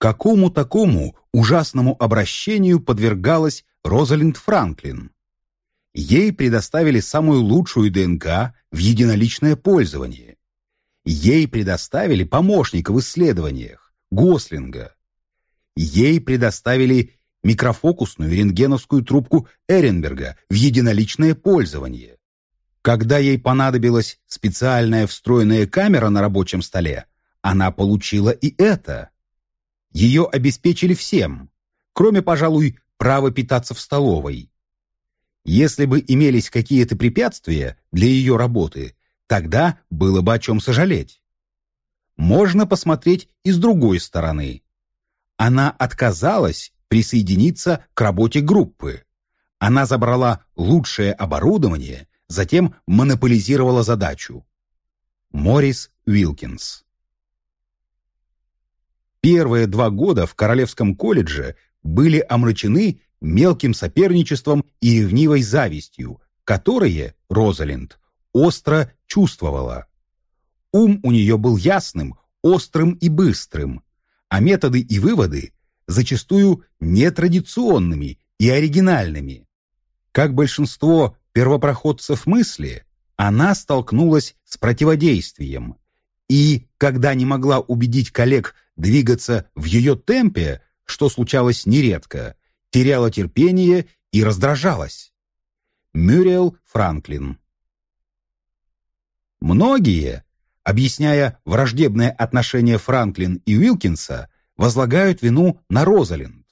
Какому такому ужасному обращению подвергалась Розалинд Франклин? Ей предоставили самую лучшую ДНК в единоличное пользование. Ей предоставили помощника в исследованиях, Гослинга. Ей предоставили микрофокусную рентгеновскую трубку Эренберга в единоличное пользование. Когда ей понадобилась специальная встроенная камера на рабочем столе, она получила и это. Ее обеспечили всем, кроме, пожалуй, права питаться в столовой. Если бы имелись какие-то препятствия для ее работы, тогда было бы о чем сожалеть. Можно посмотреть и с другой стороны. Она отказалась присоединиться к работе группы. Она забрала лучшее оборудование, затем монополизировала задачу. Морис Уилкинс Первые два года в Королевском колледже были омрачены мелким соперничеством и ревнивой завистью, которые Розалинд остро чувствовала. Ум у нее был ясным, острым и быстрым, а методы и выводы зачастую нетрадиционными и оригинальными. Как большинство первопроходцев мысли, она столкнулась с противодействием, и, когда не могла убедить коллег двигаться в ее темпе, что случалось нередко, теряла терпение и раздражалась. Мюриэл Франклин Многие, объясняя враждебное отношение Франклин и Уилкинса, возлагают вину на Розалинд.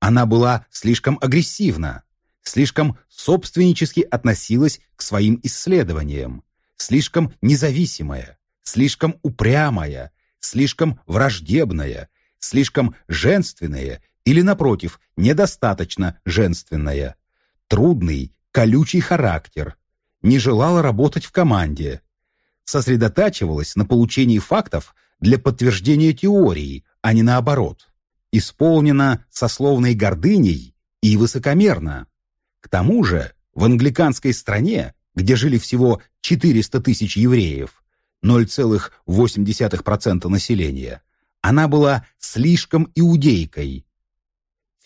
Она была слишком агрессивна, слишком собственнически относилась к своим исследованиям, слишком независимая, слишком упрямая, слишком враждебная, слишком женственная или, напротив, недостаточно женственная, трудный, колючий характер, не желала работать в команде, сосредотачивалась на получении фактов для подтверждения теории, а не наоборот, исполнена сословной гордыней и высокомерно. К тому же в англиканской стране, где жили всего 400 тысяч евреев, 0,8% населения, она была слишком иудейкой,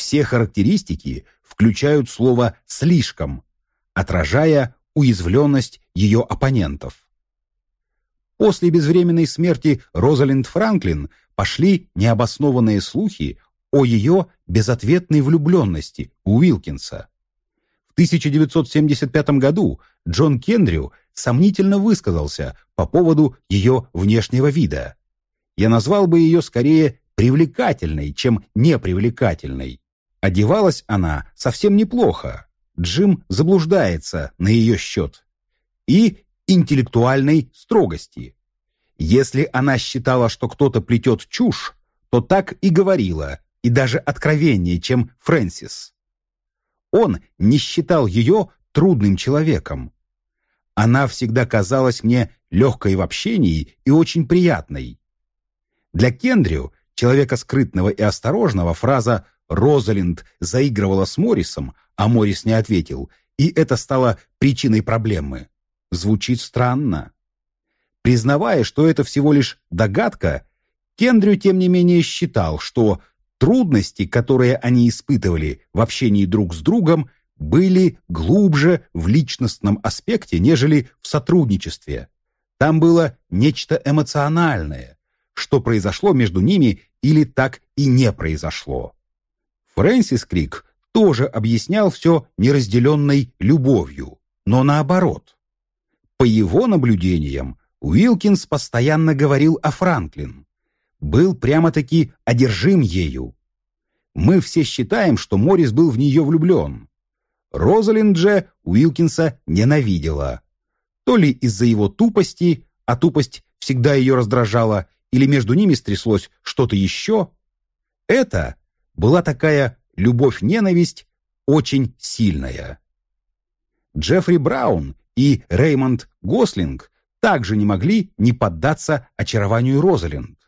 все характеристики включают слово «слишком», отражая уязвленность ее оппонентов. После безвременной смерти Розалинд Франклин пошли необоснованные слухи о ее безответной влюбленности у Уилкинса. В 1975 году Джон Кендрю сомнительно высказался по поводу ее внешнего вида. Я назвал бы ее скорее привлекательной, чем непривлекательной. Одевалась она совсем неплохо. Джим заблуждается на ее счет. И интеллектуальной строгости. Если она считала, что кто-то плетет чушь, то так и говорила, и даже откровеннее, чем Фрэнсис. Он не считал ее трудным человеком. Она всегда казалась мне легкой в общении и очень приятной. Для Кендрю, человека скрытного и осторожного, фраза Розалинд заигрывала с Моррисом, а Моррис не ответил, и это стало причиной проблемы. Звучит странно. Признавая, что это всего лишь догадка, Кендрю, тем не менее, считал, что трудности, которые они испытывали в общении друг с другом, были глубже в личностном аспекте, нежели в сотрудничестве. Там было нечто эмоциональное, что произошло между ними или так и не произошло. Фрэнсис Крик тоже объяснял все неразделенной любовью, но наоборот. По его наблюдениям, Уилкинс постоянно говорил о Франклин. Был прямо-таки одержим ею. Мы все считаем, что Моррис был в нее влюблен. Розалинд же Уилкинса ненавидела. То ли из-за его тупости, а тупость всегда ее раздражала, или между ними стряслось что-то еще. Это была такая любовь-ненависть очень сильная. Джеффри Браун и Реймонд Гослинг также не могли не поддаться очарованию Розалинд.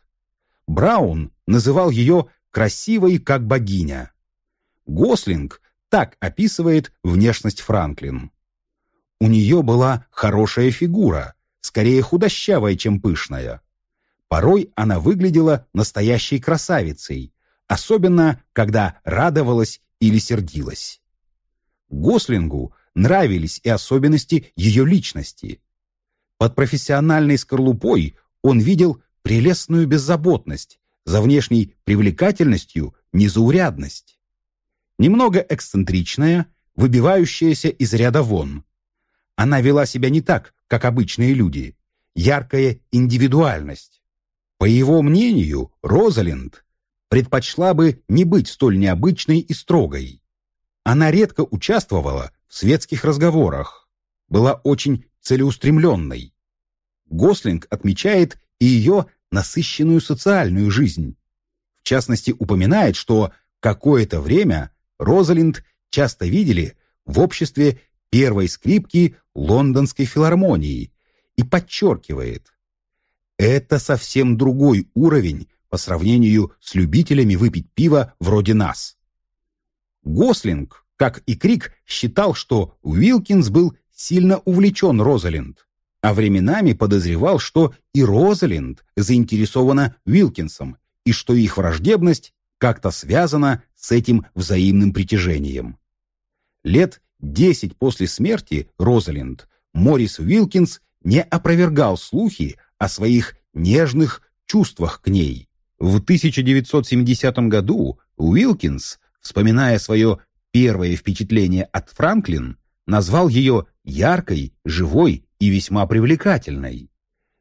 Браун называл ее «красивой, как богиня». Гослинг так описывает внешность Франклин. У нее была хорошая фигура, скорее худощавая, чем пышная. Порой она выглядела настоящей красавицей, особенно когда радовалась или сердилась. Гослингу нравились и особенности ее личности. Под профессиональной скорлупой он видел прелестную беззаботность, за внешней привлекательностью незаурядность. Немного эксцентричная, выбивающаяся из ряда вон. Она вела себя не так, как обычные люди. Яркая индивидуальность. По его мнению, Розалинд предпочла бы не быть столь необычной и строгой. Она редко участвовала в светских разговорах, была очень целеустремленной. Гослинг отмечает и ее насыщенную социальную жизнь. В частности, упоминает, что какое-то время Розалинд часто видели в обществе первой скрипки лондонской филармонии и подчеркивает, это совсем другой уровень по сравнению с любителями выпить пиво вроде нас. Гослинг, как и Крик, считал, что Уилкинс был сильно увлечен Розалинд, а временами подозревал, что и Розалинд заинтересована Уилкинсом, и что их враждебность как-то связана с этим взаимным притяжением. Лет десять после смерти Розалинд Морис Уилкинс не опровергал слухи о своих нежных чувствах к ней. В 1970 году Уилкинс, вспоминая свое первое впечатление от Франклин, назвал ее яркой, живой и весьма привлекательной.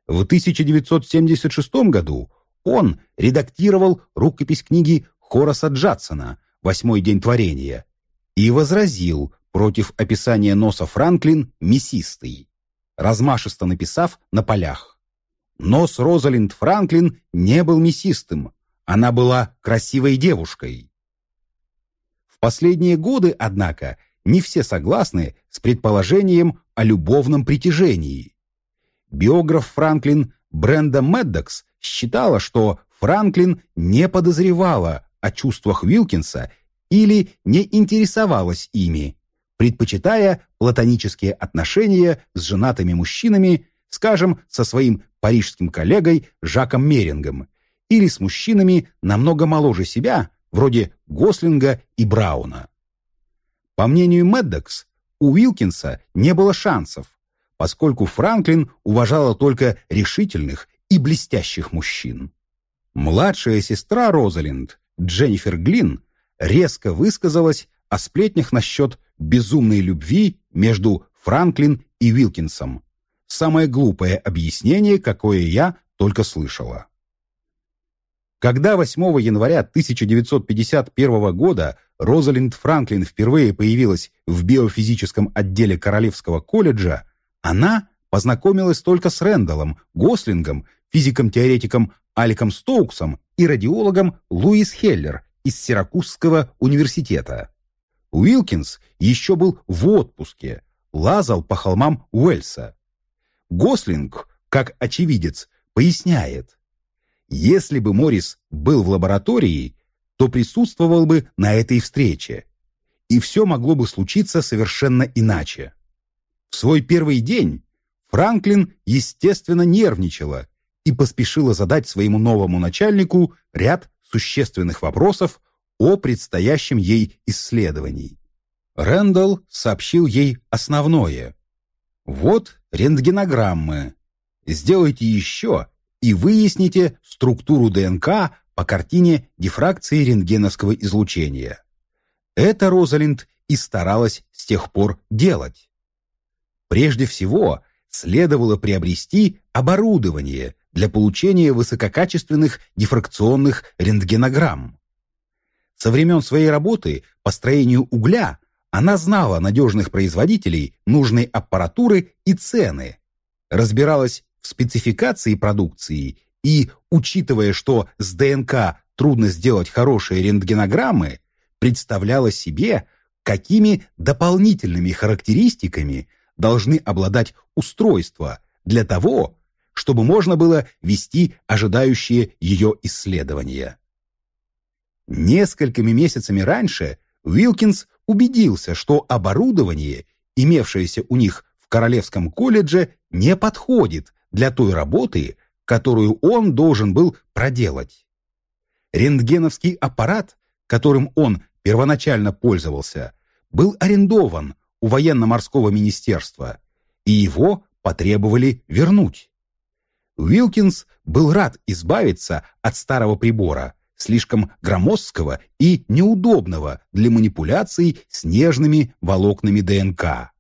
В 1976 году он редактировал рукопись книги Хораса Джадсона «Восьмой день творения» и возразил против описания носа Франклин мясистый, размашисто написав на полях. Нос Розалинд Франклин не был мясистым, она была красивой девушкой. В последние годы, однако, не все согласны с предположением о любовном притяжении. Биограф Франклин Бренда Меддокс считала, что Франклин не подозревала о чувствах Уилкинса или не интересовалась ими, предпочитая платонические отношения с женатыми мужчинами, скажем, со своим парижским коллегой Жаком Мерингом, или с мужчинами намного моложе себя, вроде Гослинга и Брауна. По мнению Меддокс, у Уилкинса не было шансов, поскольку Франклин уважала только решительных и блестящих мужчин. Младшая сестра Розалинд, Дженнифер Глин, резко высказалась о сплетнях насчет безумной любви между Франклин и Уилкинсом. Самое глупое объяснение, какое я только слышала. Когда 8 января 1951 года Розалинд Франклин впервые появилась в биофизическом отделе Королевского колледжа, она познакомилась только с Рэндаллом, Гослингом, физиком-теоретиком Аликом Стоуксом и радиологом Луис Хеллер из Сиракузского университета. Уилкинс еще был в отпуске, лазал по холмам Уэльса. Гослинг, как очевидец, поясняет, если бы Моррис был в лаборатории, то присутствовал бы на этой встрече, и все могло бы случиться совершенно иначе. В свой первый день Франклин, естественно, нервничала и поспешила задать своему новому начальнику ряд существенных вопросов о предстоящем ей исследовании. Рэндалл сообщил ей основное. «Вот рентгенограммы. Сделайте еще и выясните структуру ДНК по картине дифракции рентгеновского излучения. Это Розалинд и старалась с тех пор делать. Прежде всего, следовало приобрести оборудование для получения высококачественных дифракционных рентгенограмм. Со времен своей работы по строению угля она знала надежных производителей нужной аппаратуры и цены, разбиралась в спецификации продукции и, учитывая, что с ДНК трудно сделать хорошие рентгенограммы, представляла себе, какими дополнительными характеристиками должны обладать устройства для того, чтобы можно было вести ожидающие ее исследования. Несколькими месяцами раньше Уилкинс убедился, что оборудование, имевшееся у них в Королевском колледже, не подходит для той работы, которую он должен был проделать. Рентгеновский аппарат, которым он первоначально пользовался, был арендован у военно-морского министерства, и его потребовали вернуть. Уилкинс был рад избавиться от старого прибора, слишком громоздкого и неудобного для манипуляций с нежными волокнами ДНК.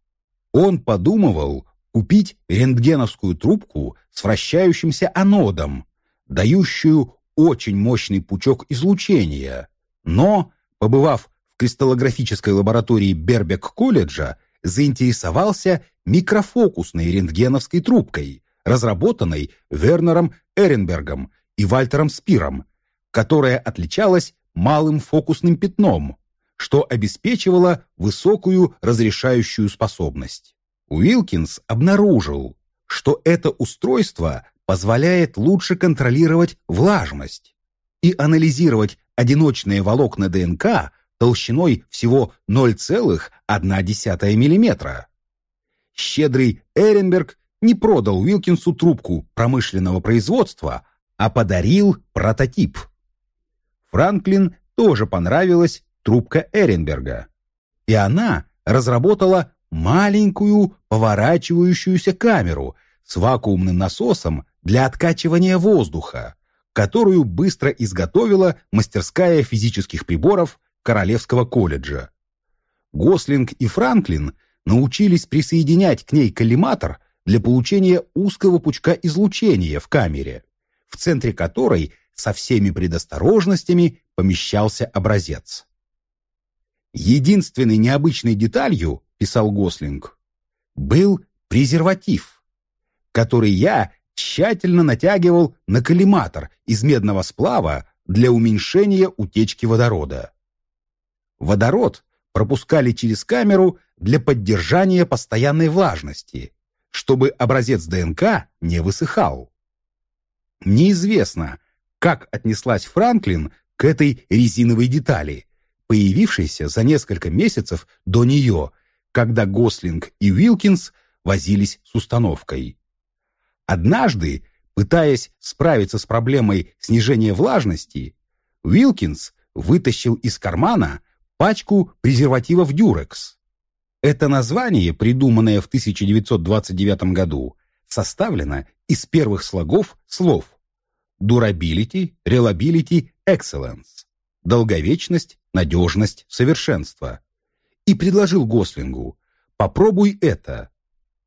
Он подумывал купить рентгеновскую трубку с вращающимся анодом, дающую очень мощный пучок излучения, но, побывав в кристаллографической лаборатории Бербек-колледжа, заинтересовался микрофокусной рентгеновской трубкой, разработанной Вернером Эренбергом и Вальтером Спиром, которая отличалась малым фокусным пятном, что обеспечивало высокую разрешающую способность. Уилкинс обнаружил, что это устройство позволяет лучше контролировать влажность и анализировать одиночные волокна ДНК толщиной всего 0,1 мм. Щедрый Эренберг не продал Уилкинсу трубку промышленного производства, а подарил прототип. Франклин тоже понравилась трубка Эренберга, и она разработала маленькую поворачивающуюся камеру с вакуумным насосом для откачивания воздуха, которую быстро изготовила мастерская физических приборов Королевского колледжа. Гослинг и Франклин научились присоединять к ней коллиматор для получения узкого пучка излучения в камере, в центре которой со всеми предосторожностями помещался образец. Единственной необычной деталью, писал Гослинг, был презерватив, который я тщательно натягивал на коллиматор из медного сплава для уменьшения утечки водорода. Водород пропускали через камеру для поддержания постоянной влажности, чтобы образец ДНК не высыхал. Неизвестно, как отнеслась Франклин к этой резиновой детали, появившейся за несколько месяцев до нее, когда Гослинг и Уилкинс возились с установкой. Однажды, пытаясь справиться с проблемой снижения влажности, Уилкинс вытащил из кармана пачку презервативов «Дюрекс». Это название, придуманное в 1929 году, составлено из первых слогов слов «durability», «reliability», «excellence» – долговечность, надежность, совершенство. И предложил Гослингу «попробуй это».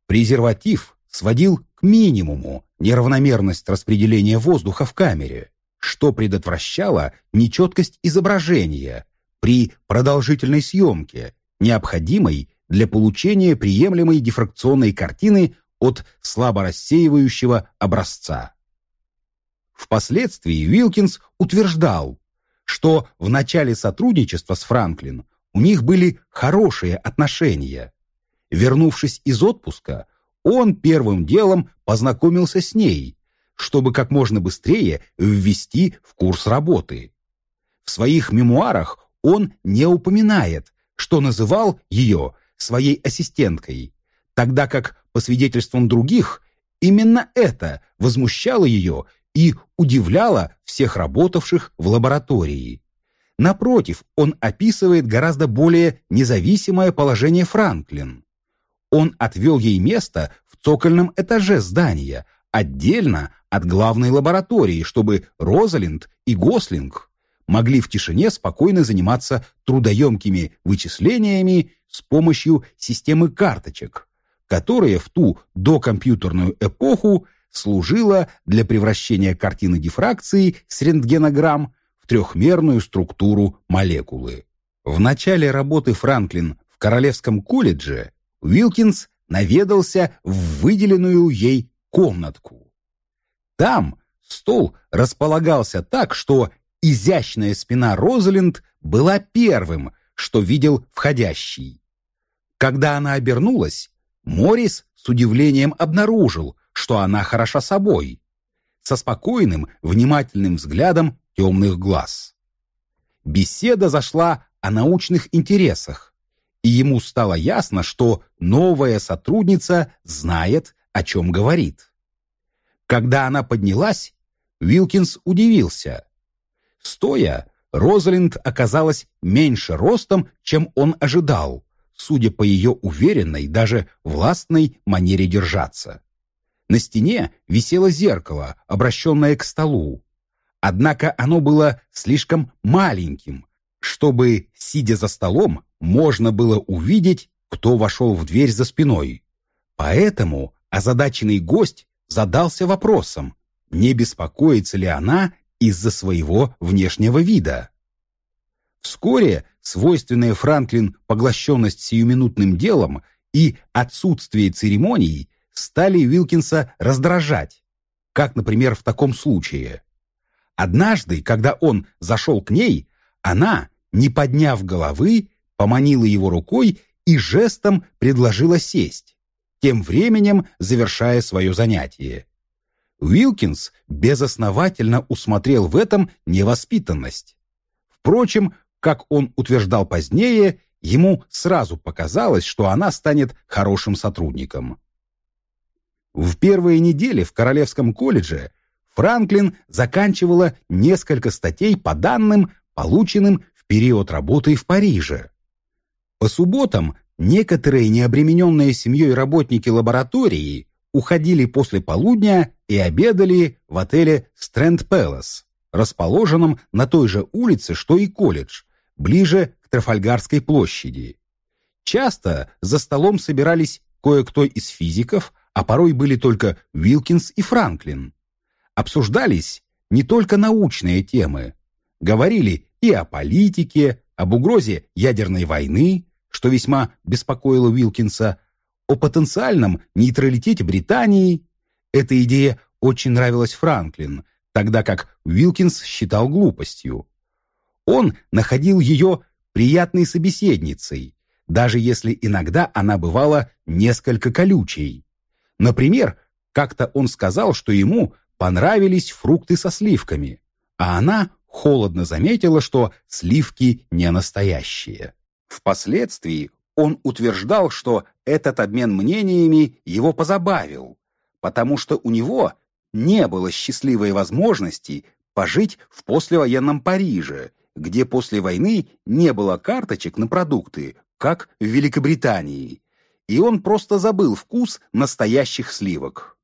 Презерватив сводил к минимуму неравномерность распределения воздуха в камере, что предотвращало нечеткость изображения при продолжительной съемке, необходимой для получения приемлемой дифракционной картины от слабо рассеивающего образца. Впоследствии Уилкинс утверждал, что в начале сотрудничества с Франклин у них были хорошие отношения. Вернувшись из отпуска, он первым делом познакомился с ней, чтобы как можно быстрее ввести в курс работы. В своих мемуарах он не упоминает, что называл ее своей ассистенткой, тогда как, по свидетельствам других, именно это возмущало ее и удивляло всех работавших в лаборатории. Напротив, он описывает гораздо более независимое положение Франклин. Он отвел ей место в цокольном этаже здания, отдельно от главной лаборатории, чтобы Розалинд и Гослинг могли в тишине спокойно заниматься трудоемкими вычислениями с помощью системы карточек, которая в ту докомпьютерную эпоху служила для превращения картины дифракции с рентгенограмм в трехмерную структуру молекулы. В начале работы Франклин в Королевском колледже Уилкинс наведался в выделенную ей комнатку. Там стол располагался так, что изящная спина Розалинд была первым, что видел входящий. Когда она обернулась, Морис с удивлением обнаружил, что она хороша собой, со спокойным, внимательным взглядом темных глаз. Беседа зашла о научных интересах, и ему стало ясно, что новая сотрудница знает, о чем говорит. Когда она поднялась, Вилкинс удивился. Стоя, Розалинд оказалась меньше ростом, чем он ожидал, судя по ее уверенной, даже властной манере держаться. На стене висело зеркало, обращенное к столу. Однако оно было слишком маленьким, чтобы, сидя за столом, можно было увидеть, кто вошел в дверь за спиной. Поэтому озадаченный гость задался вопросом, не беспокоится ли она из-за своего внешнего вида. Вскоре свойственная Франклин поглощенность сиюминутным делом и отсутствие церемоний стали Вилкинса раздражать, как, например, в таком случае. Однажды, когда он зашел к ней, она, не подняв головы, поманила его рукой и жестом предложила сесть, тем временем завершая свое занятие. Уилкинс безосновательно усмотрел в этом невоспитанность. Впрочем, как он утверждал позднее, ему сразу показалось, что она станет хорошим сотрудником. В первые недели в Королевском колледже Франклин заканчивала несколько статей по данным, полученным в период работы в Париже. По субботам некоторые необремененные семьей работники лаборатории уходили после полудня и обедали в отеле Стрэнд Пэлас, расположенном на той же улице, что и колледж, ближе к Трафальгарской площади. Часто за столом собирались кое-кто из физиков, а порой были только Уилкинс и Франклин. Обсуждались не только научные темы. Говорили и о политике, об угрозе ядерной войны, что весьма беспокоило Уилкинса, о потенциальном нейтралитете Британии. Эта идея очень нравилась Франклин, тогда как Уилкинс считал глупостью. Он находил ее приятной собеседницей, даже если иногда она бывала несколько колючей. Например, как-то он сказал, что ему понравились фрукты со сливками, а она холодно заметила, что сливки не настоящие. Впоследствии он утверждал, что этот обмен мнениями его позабавил, потому что у него не было счастливой возможности пожить в послевоенном Париже, где после войны не было карточек на продукты, как в Великобритании, и он просто забыл вкус настоящих сливок.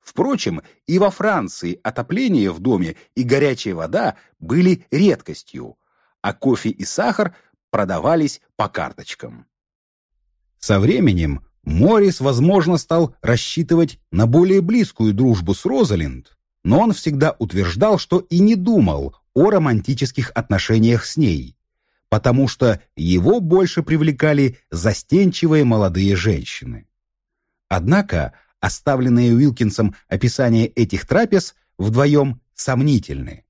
Впрочем, и во Франции отопление в доме и горячая вода были редкостью, а кофе и сахар продавались по карточкам. Со временем Моррис, возможно, стал рассчитывать на более близкую дружбу с Розалинд, но он всегда утверждал, что и не думал о романтических отношениях с ней потому что его больше привлекали застенчивые молодые женщины. Однако оставленные Уилкинсом описания этих трапез вдвоем сомнительны.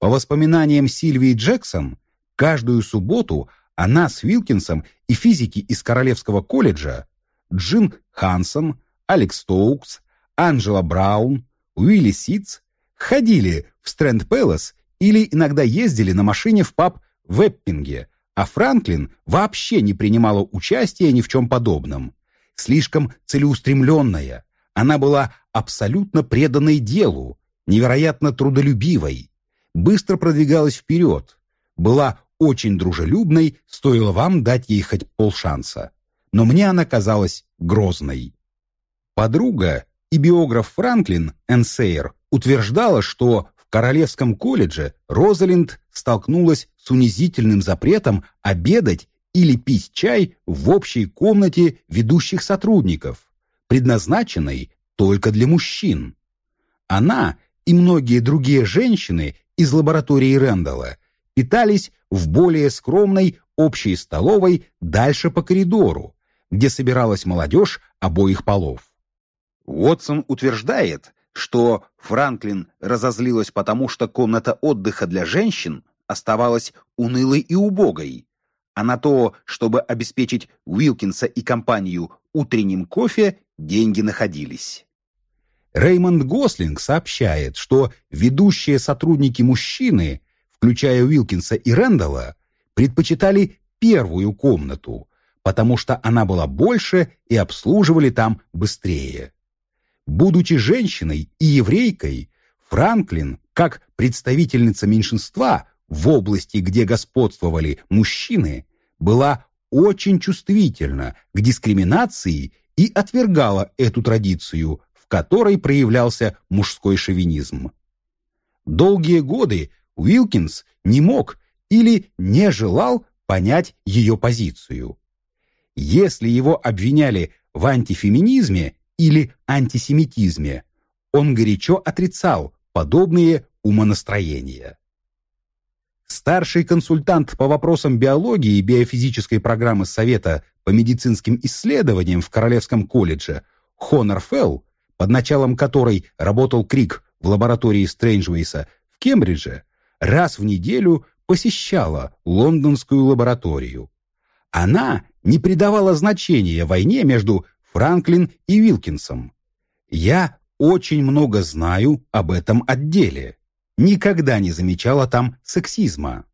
По воспоминаниям Сильвии Джексон, каждую субботу она с Уилкинсом и физики из Королевского колледжа Джин Хансон, Алекс Стоукс, Анджела Браун, Уилли Ситц ходили в Стрэнд Пэлас или иногда ездили на машине в паб в Эппинге, а Франклин вообще не принимала участия ни в чем подобном. Слишком целеустремленная, она была абсолютно преданной делу, невероятно трудолюбивой, быстро продвигалась вперед, была очень дружелюбной, стоило вам дать ей хоть полшанса. Но мне она казалась грозной. Подруга и биограф Франклин, Энсейр, утверждала, что в Королевском колледже Розалинд столкнулась с унизительным запретом обедать или пить чай в общей комнате ведущих сотрудников, предназначенной только для мужчин. Она и многие другие женщины из лаборатории Рэндалла питались в более скромной общей столовой дальше по коридору, где собиралась молодежь обоих полов. Уотсон утверждает, что Франклин разозлилась потому, что комната отдыха для женщин оставалась унылой и убогой, а на то, чтобы обеспечить Уилкинса и компанию утренним кофе, деньги находились. Реймонд Гослинг сообщает, что ведущие сотрудники мужчины, включая Уилкинса и Рэндалла, предпочитали первую комнату, потому что она была больше и обслуживали там быстрее. Будучи женщиной и еврейкой, Франклин как представительница меньшинства в области, где господствовали мужчины, была очень чувствительна к дискриминации и отвергала эту традицию, в которой проявлялся мужской шовинизм. Долгие годы Уилкинс не мог или не желал понять ее позицию. Если его обвиняли в антифеминизме или антисемитизме, он горячо отрицал подобные умонастроения. Старший консультант по вопросам биологии и биофизической программы Совета по медицинским исследованиям в Королевском колледже Хонор Фелл, под началом которой работал Крик в лаборатории Стрэнджвейса в Кембридже, раз в неделю посещала лондонскую лабораторию. Она не придавала значения войне между Франклин и Вилкинсом. Я очень много знаю об этом отделе. Никогда не замечала там сексизма.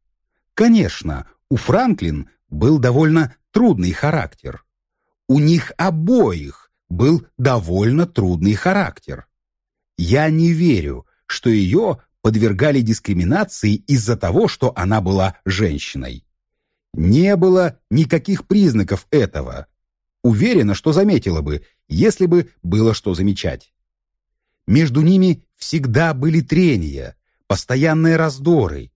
Конечно, у Франклин был довольно трудный характер. У них обоих был довольно трудный характер. Я не верю, что ее подвергали дискриминации из-за того, что она была женщиной. Не было никаких признаков этого. Уверена, что заметила бы, если бы было что замечать. Между ними всегда были трения, постоянные раздоры.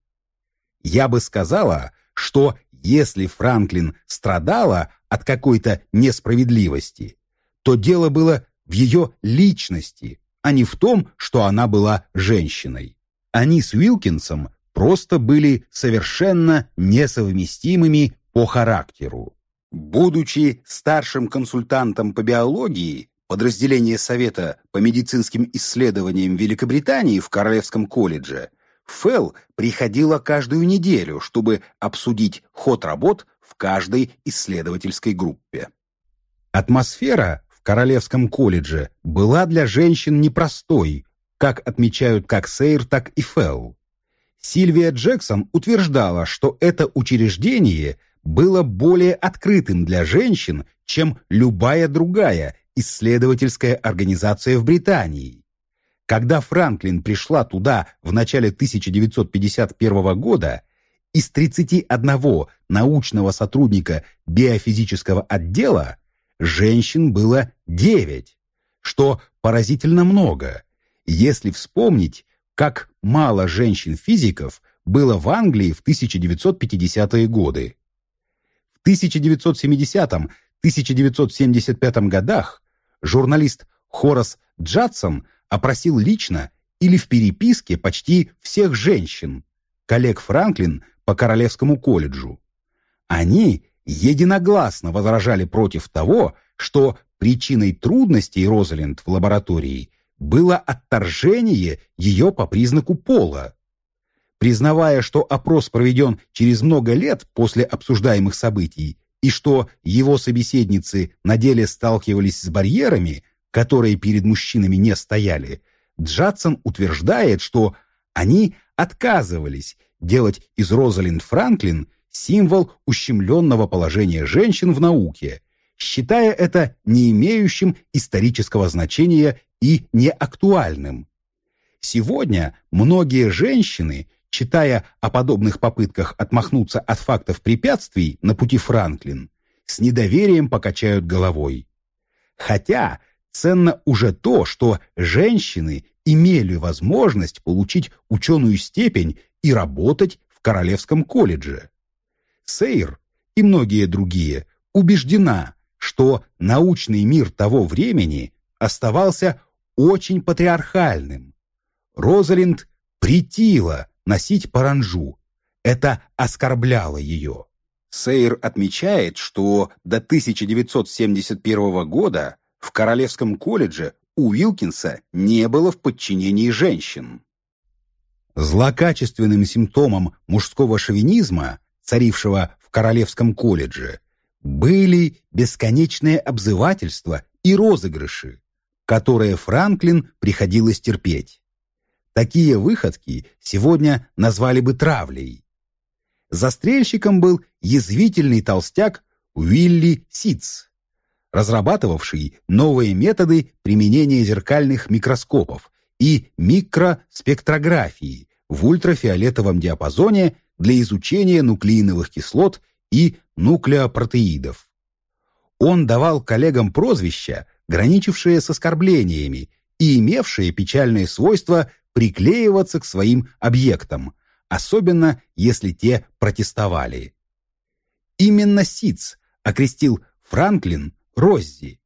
Я бы сказала, что если Франклин страдала от какой-то несправедливости, то дело было в ее личности, а не в том, что она была женщиной. Они с Уилкинсом просто были совершенно несовместимыми по характеру. Будучи старшим консультантом по биологии подразделения Совета по медицинским исследованиям Великобритании в Королевском колледже, Фелл приходила каждую неделю, чтобы обсудить ход работ в каждой исследовательской группе. Атмосфера в Королевском колледже была для женщин непростой, как отмечают как Сейр, так и Фелл. Сильвия Джексон утверждала, что это учреждение было более открытым для женщин, чем любая другая исследовательская организация в Британии. Когда Франклин пришла туда в начале 1951 года, из 31 научного сотрудника биофизического отдела женщин было 9, что поразительно много – если вспомнить, как мало женщин-физиков было в Англии в 1950-е годы. В 1970-1975 годах журналист Хорас Джадсон опросил лично или в переписке почти всех женщин, коллег Франклин по Королевскому колледжу. Они единогласно возражали против того, что причиной трудностей Розалинд в лаборатории было отторжение ее по признаку пола. Признавая, что опрос проведен через много лет после обсуждаемых событий и что его собеседницы на деле сталкивались с барьерами, которые перед мужчинами не стояли, Джадсон утверждает, что они отказывались делать из Розалинд Франклин символ ущемленного положения женщин в науке, считая это не имеющим исторического значения и неактуальным. Сегодня многие женщины, читая о подобных попытках отмахнуться от фактов препятствий на пути Франклин, с недоверием покачают головой. Хотя ценно уже то, что женщины имели возможность получить ученую степень и работать в Королевском колледже. Сейр и многие другие убеждена, что научный мир того времени оставался очень патриархальным. Розалинд претила носить паранжу. Это оскорбляло ее. Сейр отмечает, что до 1971 года в Королевском колледже у Уилкинса не было в подчинении женщин. Злокачественным симптомом мужского шовинизма, царившего в Королевском колледже, были бесконечные обзывательства и розыгрыши, которые Франклин приходилось терпеть. Такие выходки сегодня назвали бы травлей. Застрельщиком был язвительный толстяк Уилли Ситц, разрабатывавший новые методы применения зеркальных микроскопов и микроспектрографии в ультрафиолетовом диапазоне для изучения нуклеиновых кислот и нуклеопротеидов. Он давал коллегам прозвища, граничившие с оскорблениями и имевшие печальное свойство приклеиваться к своим объектам, особенно если те протестовали. Именно Сиц окрестил Франклин Роззи,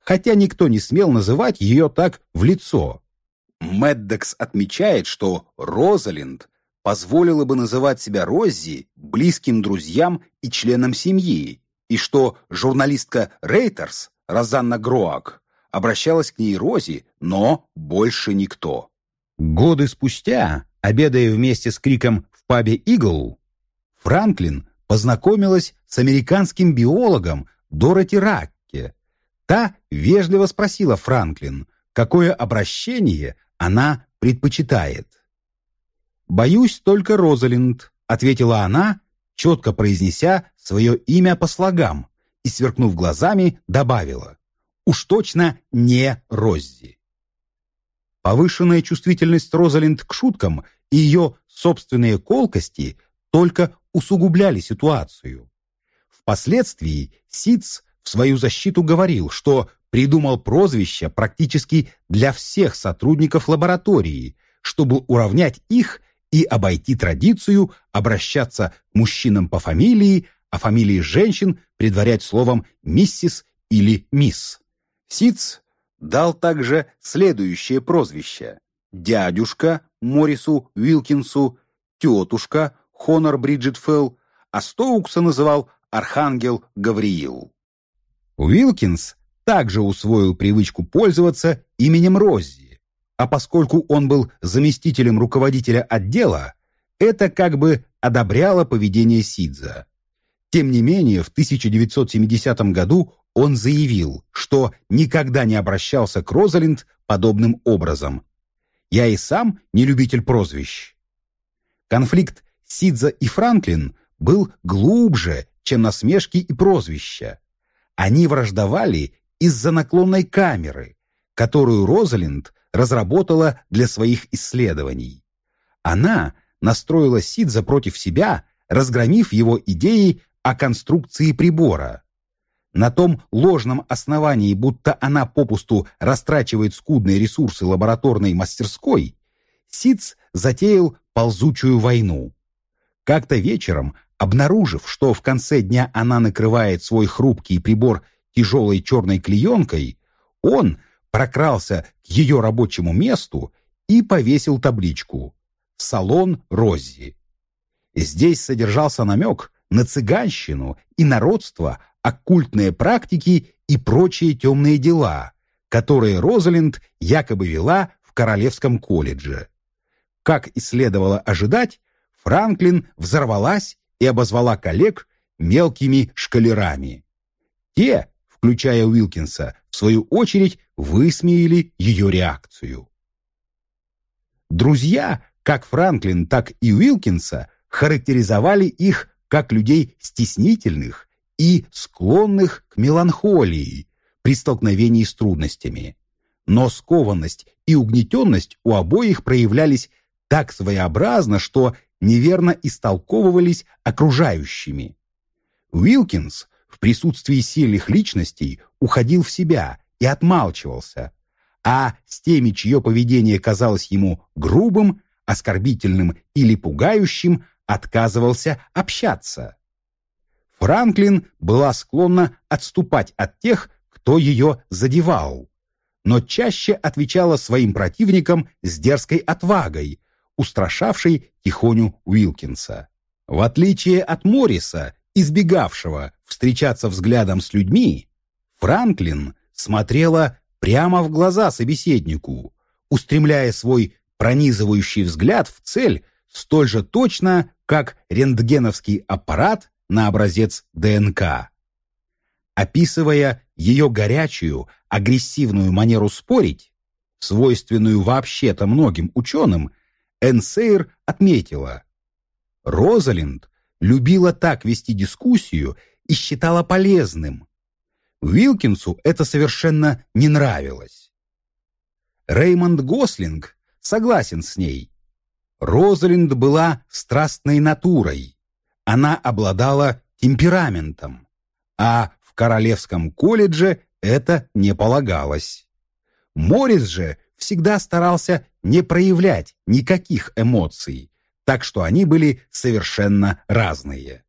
хотя никто не смел называть ее так в лицо. Меддекс отмечает, что Розалинд позволила бы называть себя Роззи близким друзьям и членам семьи, и что журналистка Рейтерс, Розанна Гроак, обращалась к ней Рози, но больше никто. Годы спустя, обедая вместе с Криком в пабе «Игл», Франклин познакомилась с американским биологом Дороти Ракке. Та вежливо спросила Франклин, какое обращение она предпочитает. «Боюсь только Розалинд», — ответила она, четко произнеся свое имя по слогам и, сверкнув глазами, добавила «Уж точно не Роззи». Повышенная чувствительность Розалинд к шуткам и ее собственные колкости только усугубляли ситуацию. Впоследствии Сиц в свою защиту говорил, что придумал прозвище практически для всех сотрудников лаборатории, чтобы уравнять их и обойти традицию обращаться к мужчинам по фамилии, а фамилии женщин предварять словом «миссис» или «мисс». Сиц дал также следующее прозвище. Дядюшка Морису Уилкинсу, тетушка Хонор Бриджит Фелл, а Стоукса называл Архангел Гавриил. Уилкинс также усвоил привычку пользоваться именем Роззи, а поскольку он был заместителем руководителя отдела, это как бы одобряло поведение Сидза. Тем не менее, в 1970 году он заявил, что никогда не обращался к Розалинд подобным образом. «Я и сам не любитель прозвищ». Конфликт Сидза и Франклин был глубже, чем насмешки и прозвища. Они враждовали из-за наклонной камеры, которую Розалинд разработала для своих исследований. Она настроила Сидза против себя, разгромив его идеи о конструкции прибора. На том ложном основании, будто она попусту растрачивает скудные ресурсы лабораторной мастерской, Сидз затеял ползучую войну. Как-то вечером, обнаружив, что в конце дня она накрывает свой хрупкий прибор тяжелой черной клеенкой, он прокрался к ее рабочему месту и повесил табличку «Салон Роззи». Здесь содержался намек на цыганщину и народство, оккультные практики и прочие темные дела, которые Розалинд якобы вела в Королевском колледже. Как и следовало ожидать, Франклин взорвалась и обозвала коллег мелкими шкалерами. Те, включая Уилкинса, в свою очередь высмеяли ее реакцию. Друзья, как Франклин, так и Уилкинса, характеризовали их как людей стеснительных и склонных к меланхолии при столкновении с трудностями. Но скованность и угнетенность у обоих проявлялись так своеобразно, что неверно истолковывались окружающими. Уилкинс в присутствии сильных личностей уходил в себя и отмалчивался, а с теми, чье поведение казалось ему грубым, оскорбительным или пугающим, отказывался общаться. Франклин была склонна отступать от тех, кто ее задевал, но чаще отвечала своим противникам с дерзкой отвагой, устрашавшей тихоню Уилкинса. В отличие от Морриса, избегавшего встречаться взглядом с людьми, Франклин смотрела прямо в глаза собеседнику, устремляя свой пронизывающий взгляд в цель столь же точно, как рентгеновский аппарат на образец ДНК. Описывая ее горячую, агрессивную манеру спорить, свойственную вообще-то многим ученым, Энсейр отметила, Розалинд любила так вести дискуссию и считала полезным. Уилкинсу это совершенно не нравилось. Реймонд Гослинг согласен с ней. Розалинд была страстной натурой. Она обладала темпераментом, а в Королевском колледже это не полагалось. Морис же всегда старался не проявлять никаких эмоций, так что они были совершенно разные.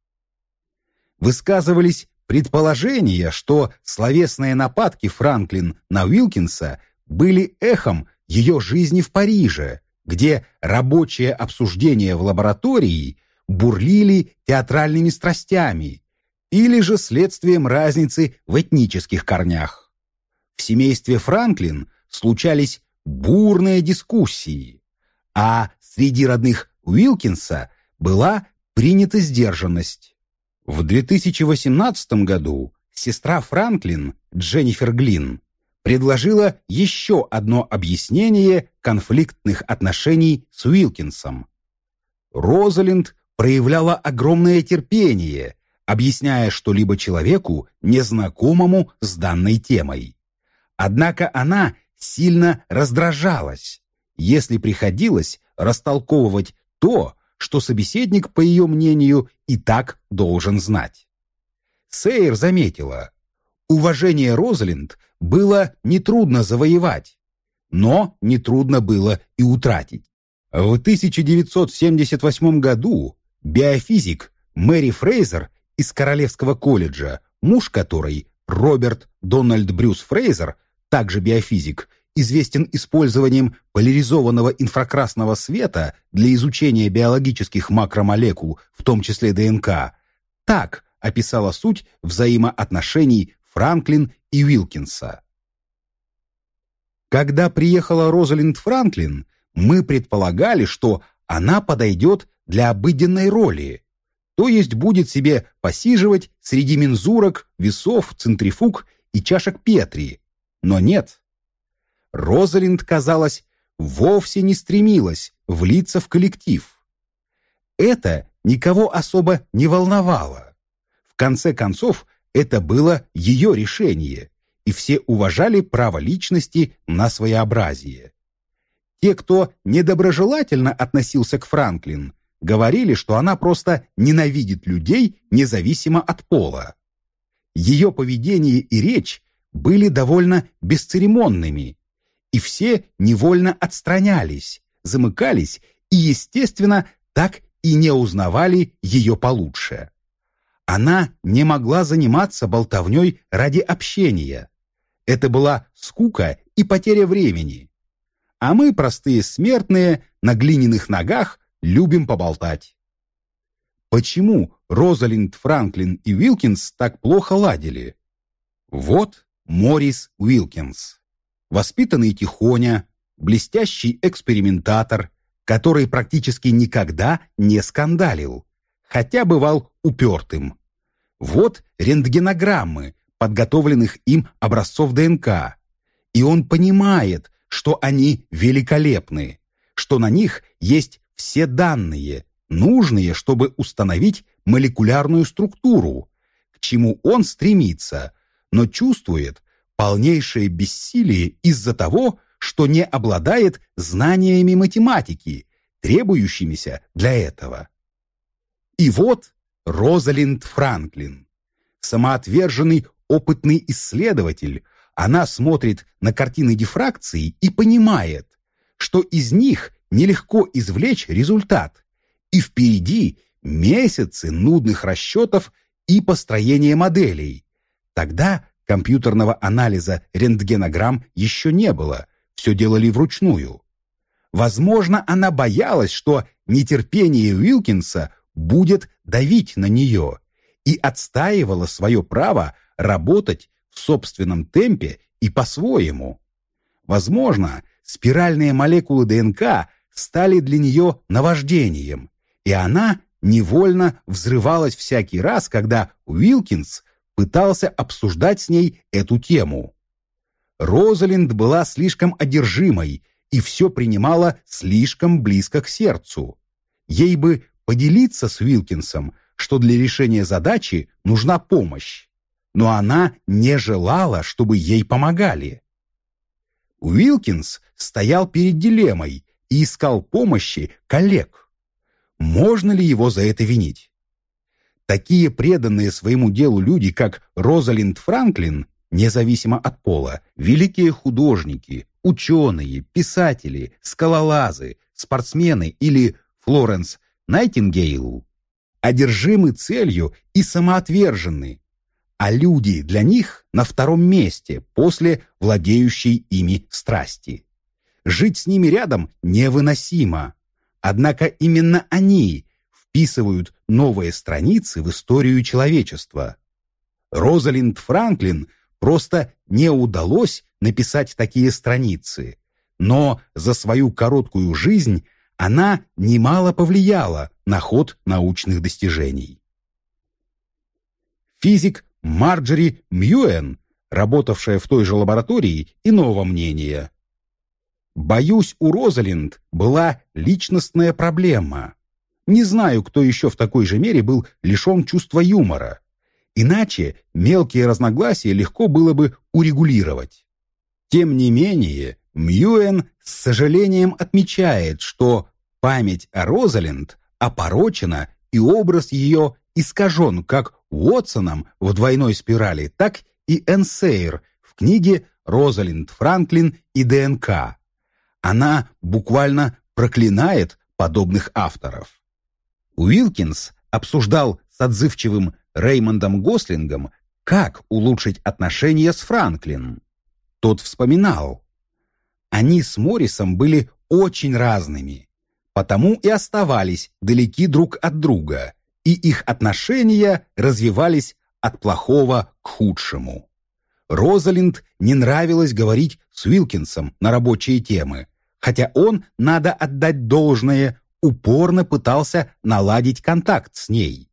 Высказывались предположения, что словесные нападки Франклин на Уилкинса были эхом ее жизни в Париже, где рабочие обсуждения в лаборатории бурлили театральными страстями или же следствием разницы в этнических корнях. В семействе Франклин случались бурные дискуссии, а среди родных Уилкинса была принята сдержанность. В 2018 году сестра Франклин, Дженнифер Глин, предложила еще одно объяснение конфликтных отношений с Уилкинсом. Розалинд проявляла огромное терпение, объясняя что-либо человеку, незнакомому с данной темой. Однако она сильно раздражалась, если приходилось растолковывать то, что собеседник, по ее мнению, и так должен знать. Сейер заметила, уважение Розалинд было нетрудно завоевать, но нетрудно было и утратить. В 1978 году биофизик Мэри Фрейзер из Королевского колледжа, муж которой, Роберт Дональд Брюс Фрейзер, также биофизик, известен использованием поляризованного инфракрасного света для изучения биологических макромолекул, в том числе ДНК, так описала суть взаимоотношений Франклин и Уилкинса. Когда приехала Розалинд Франклин, мы предполагали, что она подойдет для обыденной роли, то есть будет себе посиживать среди мензурок, весов, центрифуг и чашек Петри. Но нет. Розалинд, казалось, вовсе не стремилась влиться в коллектив. Это никого особо не волновало. В конце концов, это было ее решение, и все уважали право личности на своеобразие. Те, кто недоброжелательно относился к Франклин, говорили, что она просто ненавидит людей независимо от пола. Ее поведение и речь были довольно бесцеремонными, и все невольно отстранялись, замыкались и, естественно, так и не узнавали ее получше. Она не могла заниматься болтовней ради общения. Это была скука и потеря времени. А мы, простые смертные, на глиняных ногах любим поболтать. Почему Розалинд Франклин и Уилкинс так плохо ладили? Вот Морис Уилкинс. Воспитанный тихоня, блестящий экспериментатор, который практически никогда не скандалил, хотя бывал упертым. Вот рентгенограммы, подготовленных им образцов ДНК. И он понимает, что они великолепны, что на них есть все данные, нужные, чтобы установить молекулярную структуру, к чему он стремится, но чувствует полнейшее бессилие из-за того, что не обладает знаниями математики, требующимися для этого. И вот Розалинд Франклин, самоотверженный опытный исследователь, она смотрит на картины дифракции и понимает, что из них нелегко извлечь результат, и впереди месяцы нудных расчетов и построения моделей. Тогда компьютерного анализа рентгенограмм еще не было, все делали вручную. Возможно, она боялась, что нетерпение Уилкинса будет давить на нее и отстаивала свое право работать в собственном темпе и по-своему. Возможно, спиральные молекулы ДНК стали для нее наваждением, и она невольно взрывалась всякий раз, когда Уилкинс пытался обсуждать с ней эту тему. Розалинд была слишком одержимой и все принимала слишком близко к сердцу. Ей бы поделиться с Уилкинсом, что для решения задачи нужна помощь, но она не желала, чтобы ей помогали. Уилкинс стоял перед дилеммой и искал помощи коллег. Можно ли его за это винить? Такие преданные своему делу люди, как Розалинд Франклин, независимо от пола, великие художники, ученые, писатели, скалолазы, спортсмены или Флоренс Найтингейл, одержимы целью и самоотвержены, а люди для них на втором месте после владеющей ими страсти. Жить с ними рядом невыносимо. Однако именно они вписывают новые страницы в историю человечества. Розалинд Франклин просто не удалось написать такие страницы, но за свою короткую жизнь она немало повлияла на ход научных достижений. Физик Марджери Мьюэн, работавшая в той же лаборатории, иного мнения. Боюсь, у Розалинд была личностная проблема. Не знаю, кто еще в такой же мере был лишен чувства юмора. Иначе мелкие разногласия легко было бы урегулировать. Тем не менее, Мьюэн с сожалением отмечает, что память о Розалинд опорочена и образ ее искажен как Уотсоном в «Двойной спирали», так и Энсейр в книге «Розалинд Франклин и ДНК». Она буквально проклинает подобных авторов. Уилкинс обсуждал с отзывчивым Реймондом Гослингом, как улучшить отношения с Франклин. Тот вспоминал. Они с Моррисом были очень разными, потому и оставались далеки друг от друга, и их отношения развивались от плохого к худшему. Розалинд не нравилось говорить с Уилкинсом на рабочие темы, хотя он, надо отдать должное, упорно пытался наладить контакт с ней.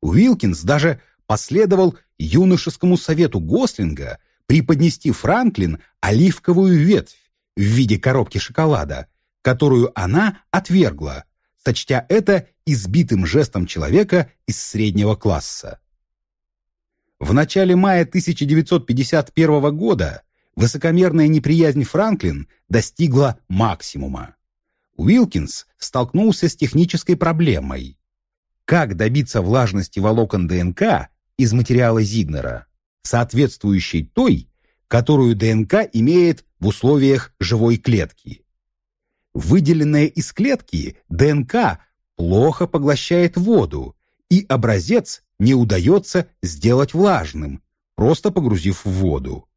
Уилкинс даже последовал юношескому совету Гослинга преподнести Франклин оливковую ветвь в виде коробки шоколада, которую она отвергла, сочтя это избитым жестом человека из среднего класса. В начале мая 1951 года высокомерная неприязнь Франклин достигла максимума. Уилкинс столкнулся с технической проблемой. Как добиться влажности волокон ДНК из материала Зигнера, соответствующей той, которую ДНК имеет в условиях живой клетки? Выделенная из клетки ДНК плохо поглощает воду, и образец не удается сделать влажным, просто погрузив в воду.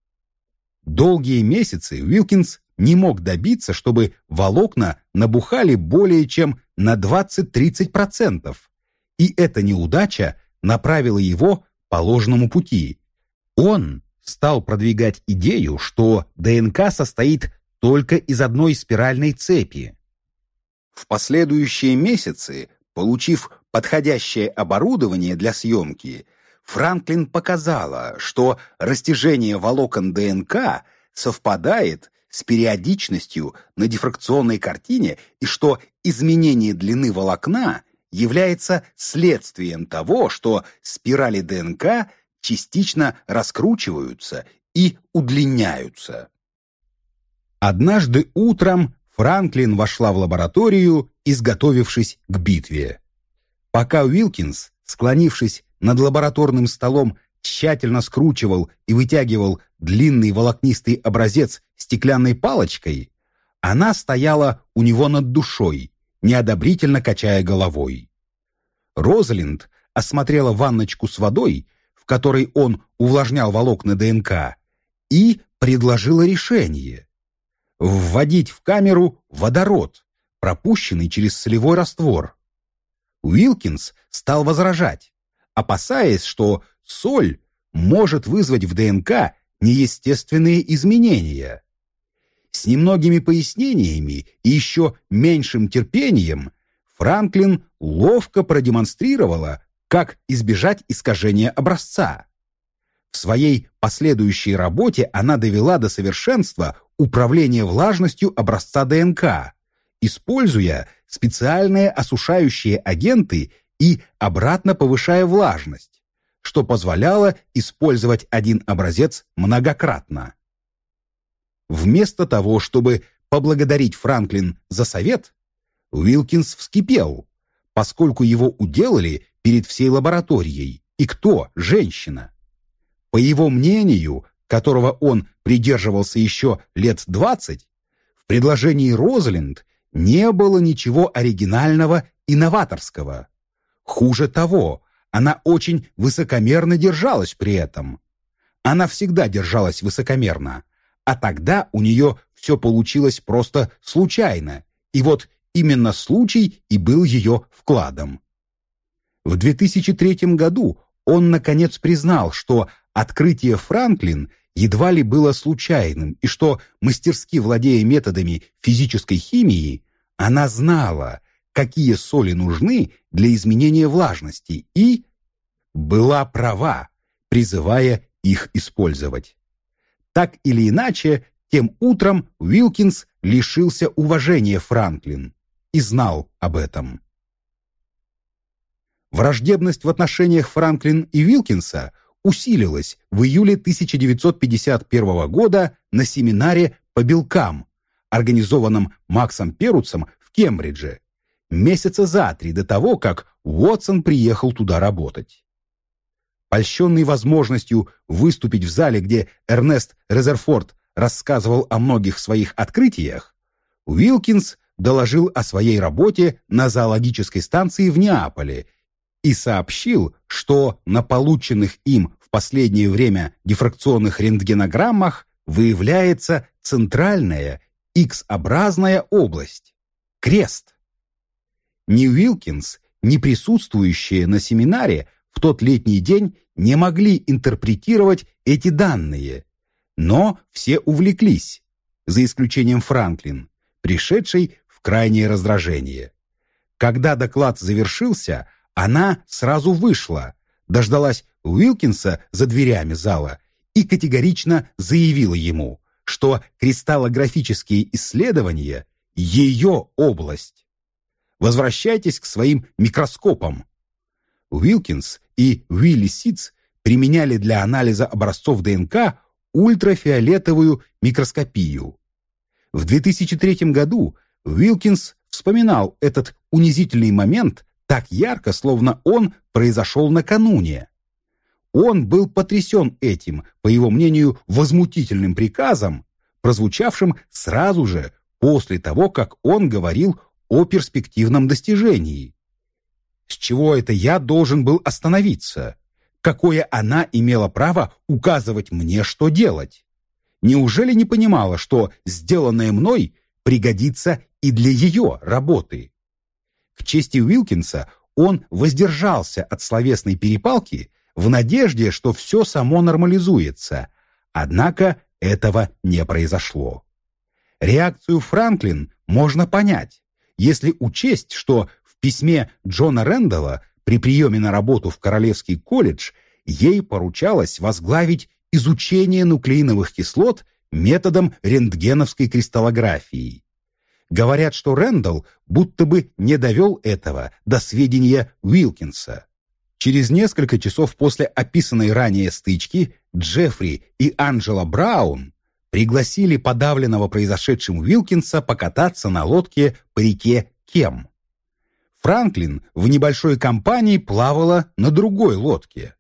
Долгие месяцы Уилкинс не мог добиться, чтобы волокна набухали более чем на 20-30%, и эта неудача направила его по ложному пути. Он стал продвигать идею, что ДНК состоит только из одной спиральной цепи. В последующие месяцы, получив подходящее оборудование для съемки, Франклин показала, что растяжение волокон ДНК совпадает с периодичностью на дифракционной картине и что изменение длины волокна является следствием того, что спирали ДНК частично раскручиваются и удлиняются. Однажды утром Франклин вошла в лабораторию, изготовившись к битве. Пока Уилкинс, склонившись над лабораторным столом, тщательно скручивал и вытягивал длинный волокнистый образец стеклянной палочкой, она стояла у него над душой, неодобрительно качая головой. Розалинд осмотрела ванночку с водой, которой он увлажнял волокна ДНК, и предложила решение вводить в камеру водород, пропущенный через солевой раствор. Уилкинс стал возражать, опасаясь, что соль может вызвать в ДНК неестественные изменения. С немногими пояснениями и еще меньшим терпением Франклин ловко продемонстрировала, как избежать искажения образца. В своей последующей работе она довела до совершенства управление влажностью образца ДНК, используя специальные осушающие агенты и обратно повышая влажность, что позволяло использовать один образец многократно. Вместо того, чтобы поблагодарить Франклин за совет, Уилкинс вскипел, поскольку его уделали перед всей лабораторией. И кто? Женщина. По его мнению, которого он придерживался еще лет двадцать, в предложении Розалинд не было ничего оригинального и новаторского. Хуже того, она очень высокомерно держалась при этом. Она всегда держалась высокомерно, а тогда у нее все получилось просто случайно, и вот именно случай и был ее вкладом. В 2003 году он, наконец, признал, что открытие Франклин едва ли было случайным, и что, мастерски владея методами физической химии, она знала, какие соли нужны для изменения влажности, и была права, призывая их использовать. Так или иначе, тем утром Уилкинс лишился уважения Франклин и знал об этом. Враждебность в отношениях Франклин и Уилкинса усилилась в июле 1951 года на семинаре по белкам, организованном Максом Перуцем в Кембридже, месяца за три до того, как Уотсон приехал туда работать. Польщенный возможностью выступить в зале, где Эрнест Резерфорд рассказывал о многих своих открытиях, Уилкинс доложил о своей работе на зоологической станции в Неаполе и сообщил, что на полученных им в последнее время дифракционных рентгенограммах выявляется центральная X-образная область – крест. Ни Уилкинс, ни присутствующие на семинаре в тот летний день не могли интерпретировать эти данные, но все увлеклись, за исключением Франклин, пришедшей в крайнее раздражение. Когда доклад завершился, она сразу вышла, дождалась Уилкинса за дверями зала и категорично заявила ему, что кристаллографические исследования – ее область. Возвращайтесь к своим микроскопам. Уилкинс и Уилли Ситц применяли для анализа образцов ДНК ультрафиолетовую микроскопию. В 2003 году Уилкинс вспоминал этот унизительный момент так ярко, словно он произошел накануне. Он был потрясен этим, по его мнению, возмутительным приказом, прозвучавшим сразу же после того, как он говорил о перспективном достижении. С чего это я должен был остановиться? Какое она имела право указывать мне, что делать? Неужели не понимала, что сделанное мной пригодится и для ее работы? К чести Уилкинса он воздержался от словесной перепалки в надежде, что все само нормализуется. Однако этого не произошло. Реакцию Франклин можно понять, если учесть, что в письме Джона Рэндалла при приеме на работу в Королевский колледж ей поручалось возглавить изучение нуклеиновых кислот методом рентгеновской кристаллографии. Говорят, что Рэндалл будто бы не довел этого до сведения Уилкинса. Через несколько часов после описанной ранее стычки Джеффри и Анджела Браун пригласили подавленного произошедшим Уилкинса покататься на лодке по реке Кем. Франклин в небольшой компании плавала на другой лодке.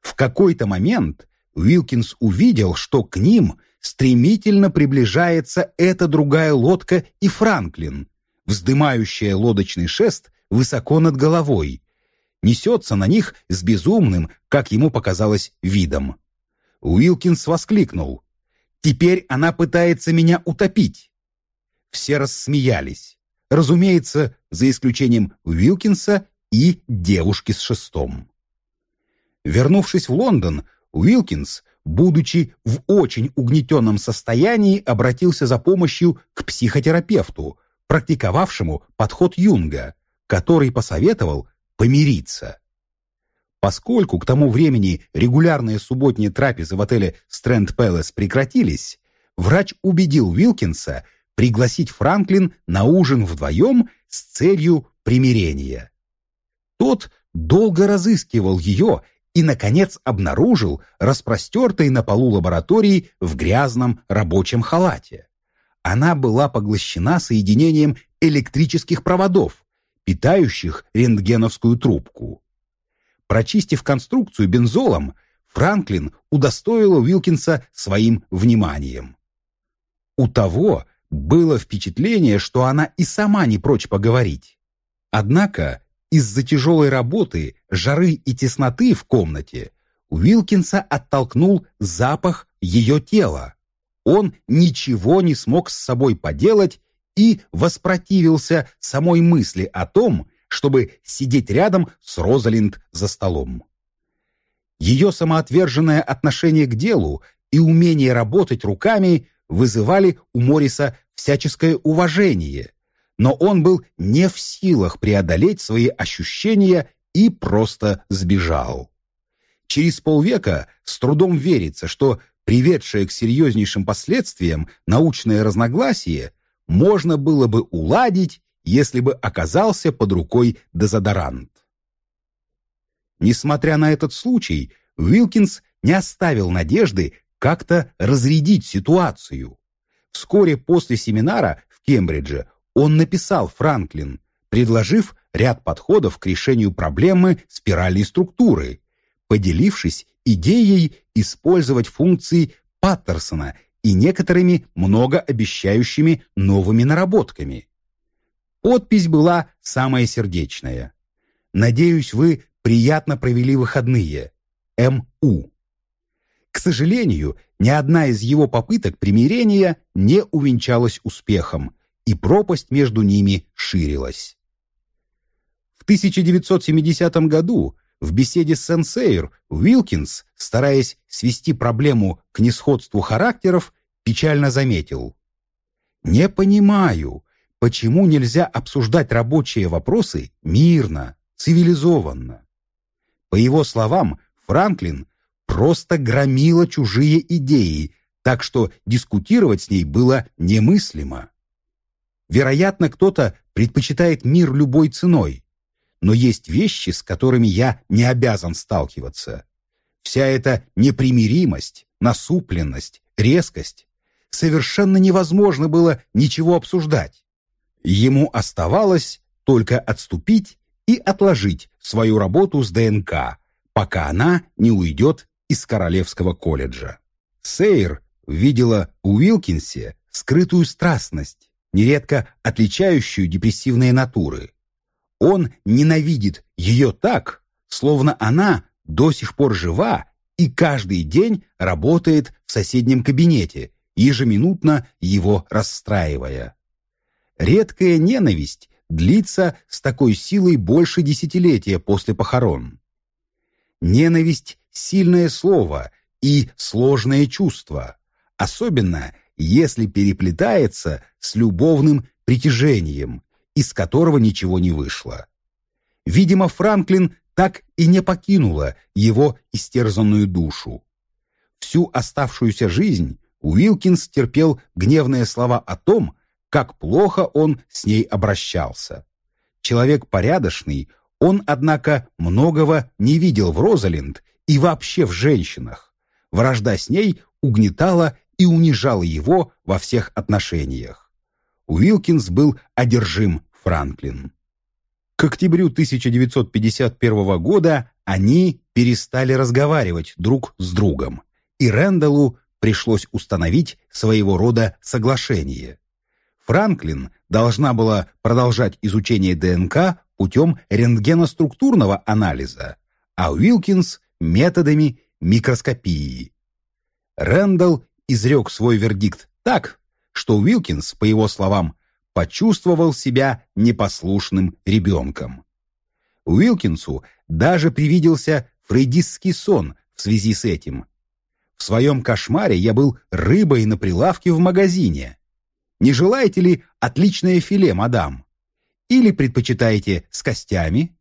В какой-то момент Уилкинс увидел, что к ним стремительно приближается эта другая лодка и Франклин, вздымающая лодочный шест высоко над головой, несется на них с безумным, как ему показалось, видом. Уилкинс воскликнул. «Теперь она пытается меня утопить!» Все рассмеялись. Разумеется, за исключением Уилкинса и девушки с шестом. Вернувшись в Лондон, Уилкинс, будучи в очень угнетенном состоянии, обратился за помощью к психотерапевту, практиковавшему подход Юнга, который посоветовал помириться. Поскольку к тому времени регулярные субботние трапезы в отеле Стрэнд Пэлас прекратились, врач убедил Уилкинса пригласить Франклин на ужин вдвоем с целью примирения. Тот долго разыскивал ее и, наконец, обнаружил распростертой на полу лаборатории в грязном рабочем халате. она была поглощена соединением электрических проводов, питающих рентгеновскую трубку. Прочистив конструкцию бензолом, Франклин удостоила Уилкинса своим вниманием. У того было впечатление, что она и сама не прочь поговорить. Однако из-за тяжелой работы, жары и тесноты в комнате Уилкинса оттолкнул запах ее тела. Он ничего не смог с собой поделать и воспротивился самой мысли о том, чтобы сидеть рядом с Розалинд за столом. Ее самоотверженное отношение к делу и умение работать руками вызывали у Морриса всяческое уважение, но он был не в силах преодолеть свои ощущения и просто сбежал. Через полвека с трудом верится, что приведшее к серьезнейшим последствиям научное разногласие можно было бы уладить, если бы оказался под рукой дезодорант. Несмотря на этот случай, Уилкинс не оставил надежды как-то разрядить ситуацию. Вскоре после семинара в Кембридже он написал Франклин, предложив ряд подходов к решению проблемы спиральной структуры, поделившись идеей использовать функции Паттерсона и некоторыми многообещающими новыми наработками. Подпись была самая сердечная. «Надеюсь, вы приятно провели выходные. М.У.» К сожалению, ни одна из его попыток примирения не увенчалась успехом, и пропасть между ними ширилась. В 1970 году в беседе с Сенсейр Уилкинс, стараясь свести проблему к несходству характеров, печально заметил. «Не понимаю, почему нельзя обсуждать рабочие вопросы мирно, цивилизованно?» По его словам, Франклин просто громила чужие идеи, так что дискутировать с ней было немыслимо. Вероятно, кто-то предпочитает мир любой ценой, но есть вещи, с которыми я не обязан сталкиваться. Вся эта непримиримость, насупленность, резкость. Совершенно невозможно было ничего обсуждать. Ему оставалось только отступить и отложить свою работу с ДНК, пока она не уйдет из Королевского колледжа. Сейр видела у Уилкинсе скрытую страстность, нередко отличающую депрессивные натуры. Он ненавидит ее так, словно она до сих пор жива и каждый день работает в соседнем кабинете, ежеминутно его расстраивая. Редкая ненависть длится с такой силой больше десятилетия после похорон. Ненависть – сильное слово и сложное чувство, особенно если переплетается с любовным притяжением, из которого ничего не вышло. Видимо, Франклин так и не покинула его истерзанную душу. Всю оставшуюся жизнь Уилкинс терпел гневные слова о том, как плохо он с ней обращался. Человек порядочный, он, однако, многого не видел в Розалинд и вообще в женщинах. Вражда с ней угнетала и унижала его во всех отношениях. Уилкинс был одержим Франклин. К октябрю 1951 года они перестали разговаривать друг с другом, и Рэндаллу пришлось установить своего рода соглашение. Франклин должна была продолжать изучение ДНК путем рентгеноструктурного анализа, а Уилкинс – методами микроскопии. Рэндалл изрек свой вердикт так, что Уилкинс, по его словам, почувствовал себя непослушным ребенком. Уилкинсу даже привиделся фрейдистский сон в связи с этим. В своем кошмаре я был рыбой на прилавке в магазине. Не желаете ли отличное филе, мадам? Или предпочитаете с костями?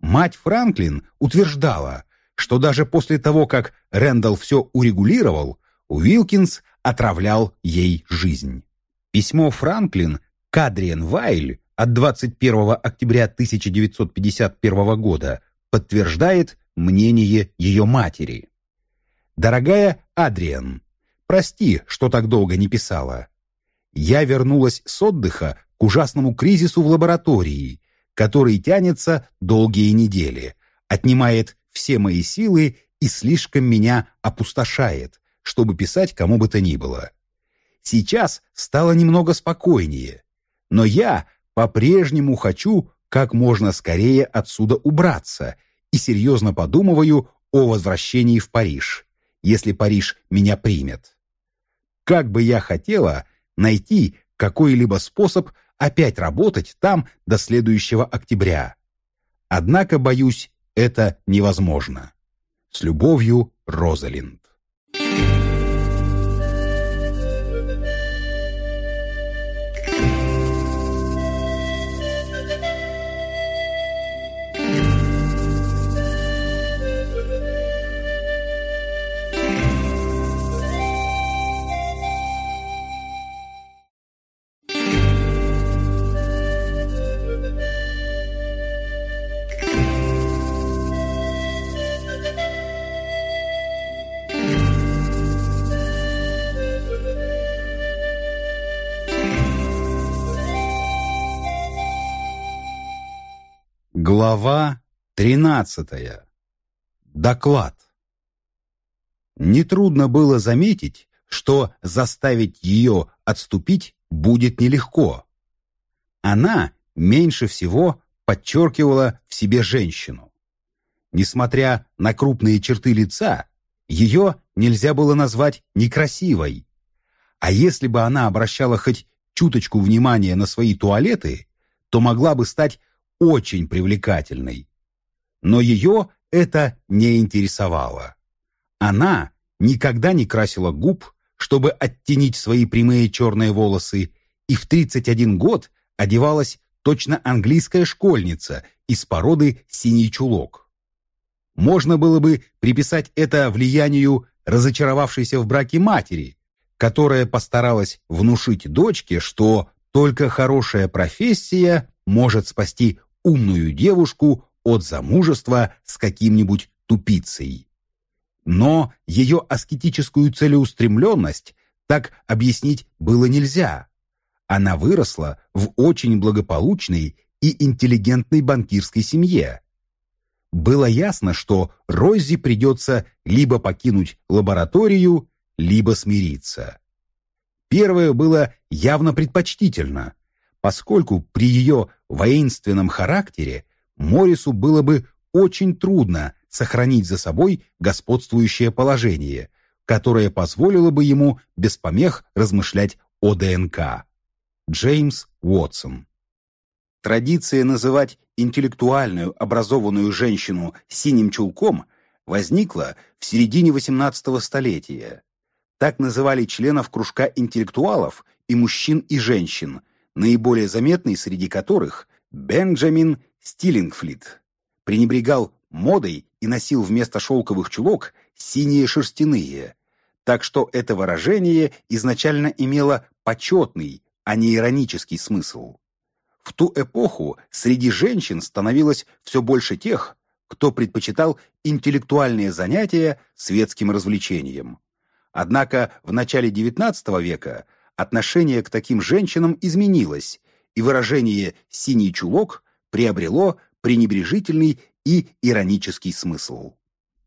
Мать Франклин утверждала, что даже после того, как Рэндалл все урегулировал, Уилкинс отравлял ей жизнь. Письмо Франклин к Адриен Вайль от 21 октября 1951 года подтверждает мнение ее матери. «Дорогая Адриан, прости, что так долго не писала. Я вернулась с отдыха к ужасному кризису в лаборатории, который тянется долгие недели, отнимает все мои силы и слишком меня опустошает, чтобы писать кому бы то ни было. Сейчас стало немного спокойнее, но я по-прежнему хочу как можно скорее отсюда убраться и серьезно подумываю о возвращении в Париж, если Париж меня примет. Как бы я хотела найти какой-либо способ опять работать там до следующего октября. Однако, боюсь, это невозможно. С любовью, Розалинд. Глава тринадцатая. Доклад. Нетрудно было заметить, что заставить ее отступить будет нелегко. Она меньше всего подчеркивала в себе женщину. Несмотря на крупные черты лица, ее нельзя было назвать некрасивой. А если бы она обращала хоть чуточку внимания на свои туалеты, то могла бы стать очень привлекательной. Но ее это не интересовало. Она никогда не красила губ, чтобы оттенить свои прямые черные волосы, и в 31 год одевалась точно английская школьница из породы «синий чулок». Можно было бы приписать это влиянию разочаровавшейся в браке матери, которая постаралась внушить дочке, что только хорошая профессия может спасти умную девушку от замужества с каким-нибудь тупицей. Но ее аскетическую целеустремленность так объяснить было нельзя. Она выросла в очень благополучной и интеллигентной банкирской семье. Было ясно, что Рози придется либо покинуть лабораторию, либо смириться. Первое было явно предпочтительно, поскольку при ее воинственном характере Морису было бы очень трудно сохранить за собой господствующее положение, которое позволило бы ему без помех размышлять о ДНК. Джеймс Уотсон Традиция называть интеллектуальную образованную женщину синим чулком возникла в середине XVIII столетия. Так называли членов кружка интеллектуалов и мужчин и женщин – наиболее заметный среди которых Бенджамин Стиллингфлит пренебрегал модой и носил вместо шелковых чулок синие шерстяные, так что это выражение изначально имело почетный, а не иронический смысл. В ту эпоху среди женщин становилось все больше тех, кто предпочитал интеллектуальные занятия светским развлечениям. Однако в начале XIX века отношение к таким женщинам изменилось, и выражение «синий чулок» приобрело пренебрежительный и иронический смысл.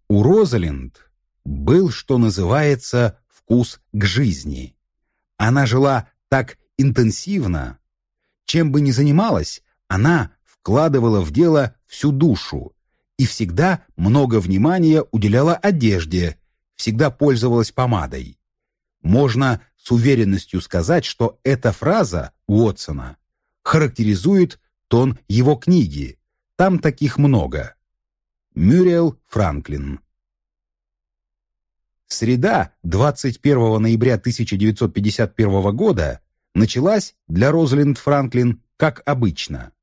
У Розалинд был, что называется, вкус к жизни. Она жила так интенсивно. Чем бы ни занималась, она вкладывала в дело всю душу и всегда много внимания уделяла одежде, всегда пользовалась помадой. Можно с уверенностью сказать, что эта фраза Уотсона характеризует тон его книги. Там таких много. Мюриэл Франклин Среда 21 ноября 1951 года началась для Розалинд Франклин как обычно.